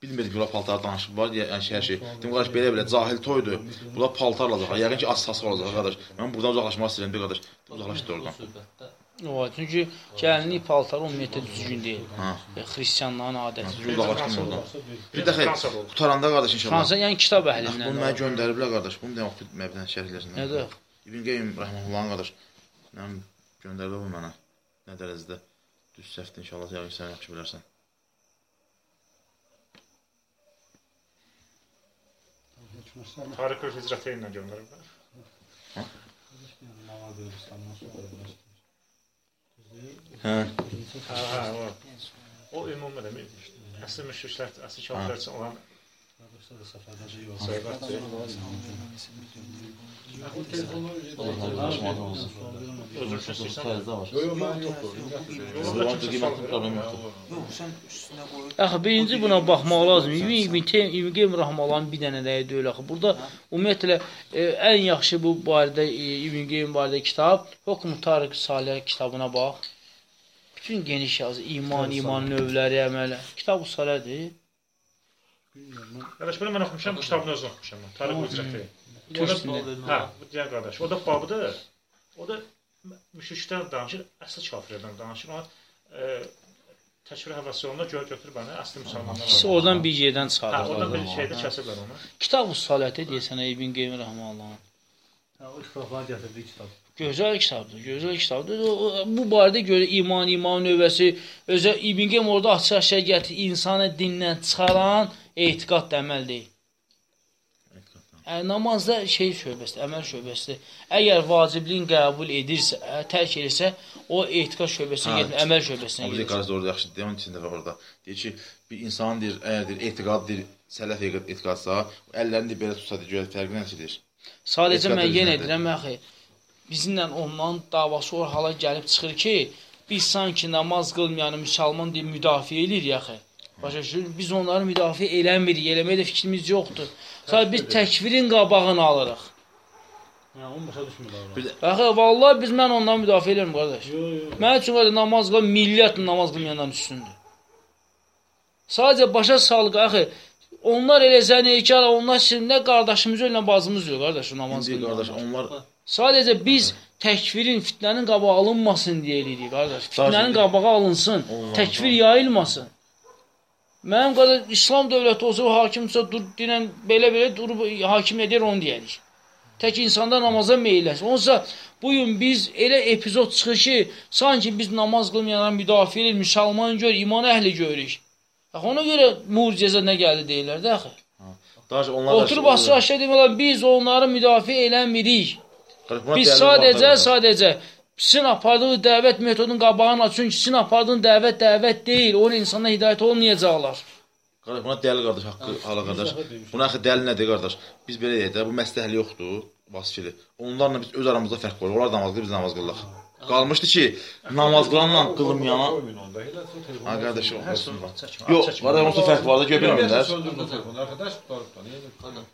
Bilmirdim ki, bunlar paltar danışıblar, yəni hər şey. Dedim qardaş belə-belə cahil toydur. Bunlar paltar alacaq. Yəqin ki, asas olacaq qardaş. Mən buradan uzaqlaşmaq istəyirəm, bir qardaş. Uzaqlaşdı oradan. O, çünki gəlinlik paltarı ümumiyyətlə düzgün deyil. Ha. E, Xristianların adəti. Çünki uzaqlaşdım oradan. Bir oldu. qutaranda qardaş inşallah. Fransa yəni kitab Bunu əhlindən. mənə göndəriblər qardaş. Bunu demək məbdən şərhlərindən. Nədir? İbn Qeym rəhməhullahın qardaş. Mən göndəriblər bu mənə. Nə dərəcədə düz səhvdir inşallah yəqin sən yaxşı bilərsən. Tarix hicrətə ilə göndəriblər. Hə. Hə, hə, o. O ümumi demir. Əsl müşriklər, əsl kafirlər üçün olan. Özür. Axı birinci buna baxmaq lazım. İbn İbn Teym İbn Qeym rahmeullah bir dənə də deyil axı. Burada ümumiyyətlə e, ən yaxşı bu barədə e, İbn Qeym barədə kitab Hukm Tarix Salih kitabına bax. Bütün geniş yazı iman, iman növləri, əmələ. Kitab Salihdir. Qardaş, bunu mən oxumuşam, kitabını özüm oxumuşam. mən. Tarix. Türkçəsində. Hə, bu deyən qardaş. O da babıdır. O da müşriklər danışır, əsl kafirlərdən danışır. Ona e, təkfir həvəsi olanda gör götür bəni, əsl müsəlmanlar. İkisi oradan bir yerdən Hə, çıxarır. oradan bir şeydə kəsiblər onu. Kitab Salihdə deyəsən İbn Qeym rahmeullah. Hə, o kitabları gətirdiyi kitab. Gözəl kitabdır, gözəl kitabdır. Bu barədə görə iman, iman növbəsi, özə İbn Qeym orada açıq-aşkar gətir, insanı dindən çıxaran etiqad da əməl deyil. Ə, namazda şey şöbəsidir, əməl şöbəsidir. Əgər vacibliyin qəbul edirsə, ə, tərk edirsə, o etiqad şöbəsinə getmir, əməl şöbəsinə gedir. qardaş orada yaxşı onun içində var orada. Deyir ki, bir insan deyir, əgər deyir etiqaddır, sələf etiqadsa, əllərini belə tutsa deyir, fərqi nədir? Sadəcə mən yenə deyirəm axı, bizimlə ondan davası o hala gəlib çıxır ki, biz sanki namaz qılmayanı müsəlman deyib müdafiə edirik axı. Başa düşürsən? Biz onları müdafiə eləmirik, eləməyə də fikrimiz yoxdur. Sadəcə biz təkfirin qabağını alırıq. Yəni onu başa düşmürlər. Axı vallahi biz mən ondan müdafiə edirəm qardaş. Yo, yo. Mənim üçün var ya, namaz qılan milyard namaz qılmayandan üstündür. Sadəcə başa salıq axı. Onlar elə zənnikar, onlar şimdi nə qardaşımız ilə bazımız yox qardaş namaz İndi qardaş, onlar Sadəcə biz təkfirin, fitnənin qabağı alınmasın deyə eləyirik qardaş. Fitnənin qabağı alınsın, təkfir yayılmasın. Mənim qardaş İslam dövləti olsa hakimsə dur dinən belə-belə durub hakim edir onu deyərik. Tək insanda namaza meylləsin. Onsa bu gün biz elə epizod çıxır ki, sanki biz namaz qılmayanları müdafiə edir, müsəlman gör, iman əhli görürük. Axı ona görə mucizə nə gəldi deyirlər də axı. Oturub aşağı aşağı demirlər biz onları müdafiə eləmirik. Biz sadəcə, sadəcə sizin apardığı dəvət metodunun qabağını aç. Çünki sizin apardığın dəvət dəvət deyil. Onun insana hidayət olmayacaqlar. Qardaş, buna dəli qardaş haqqı hala qardaş. Buna axı dəli nədir qardaş? Biz belə deyək də, bu məsləhəli yoxdur, vasifəli. Onlarla biz öz aramızda fərq qoyuruq. Onlar namaz qılır, biz namaz qılırıq. Qalmışdı ki, namaz qılanla qılmayana. Ha qardaş, olsun. Yox, qardaş, onsuz fərq var da, görə bilmirlər. Telefonu. Arkadaş tutarıbdan. Yəni Qardaş,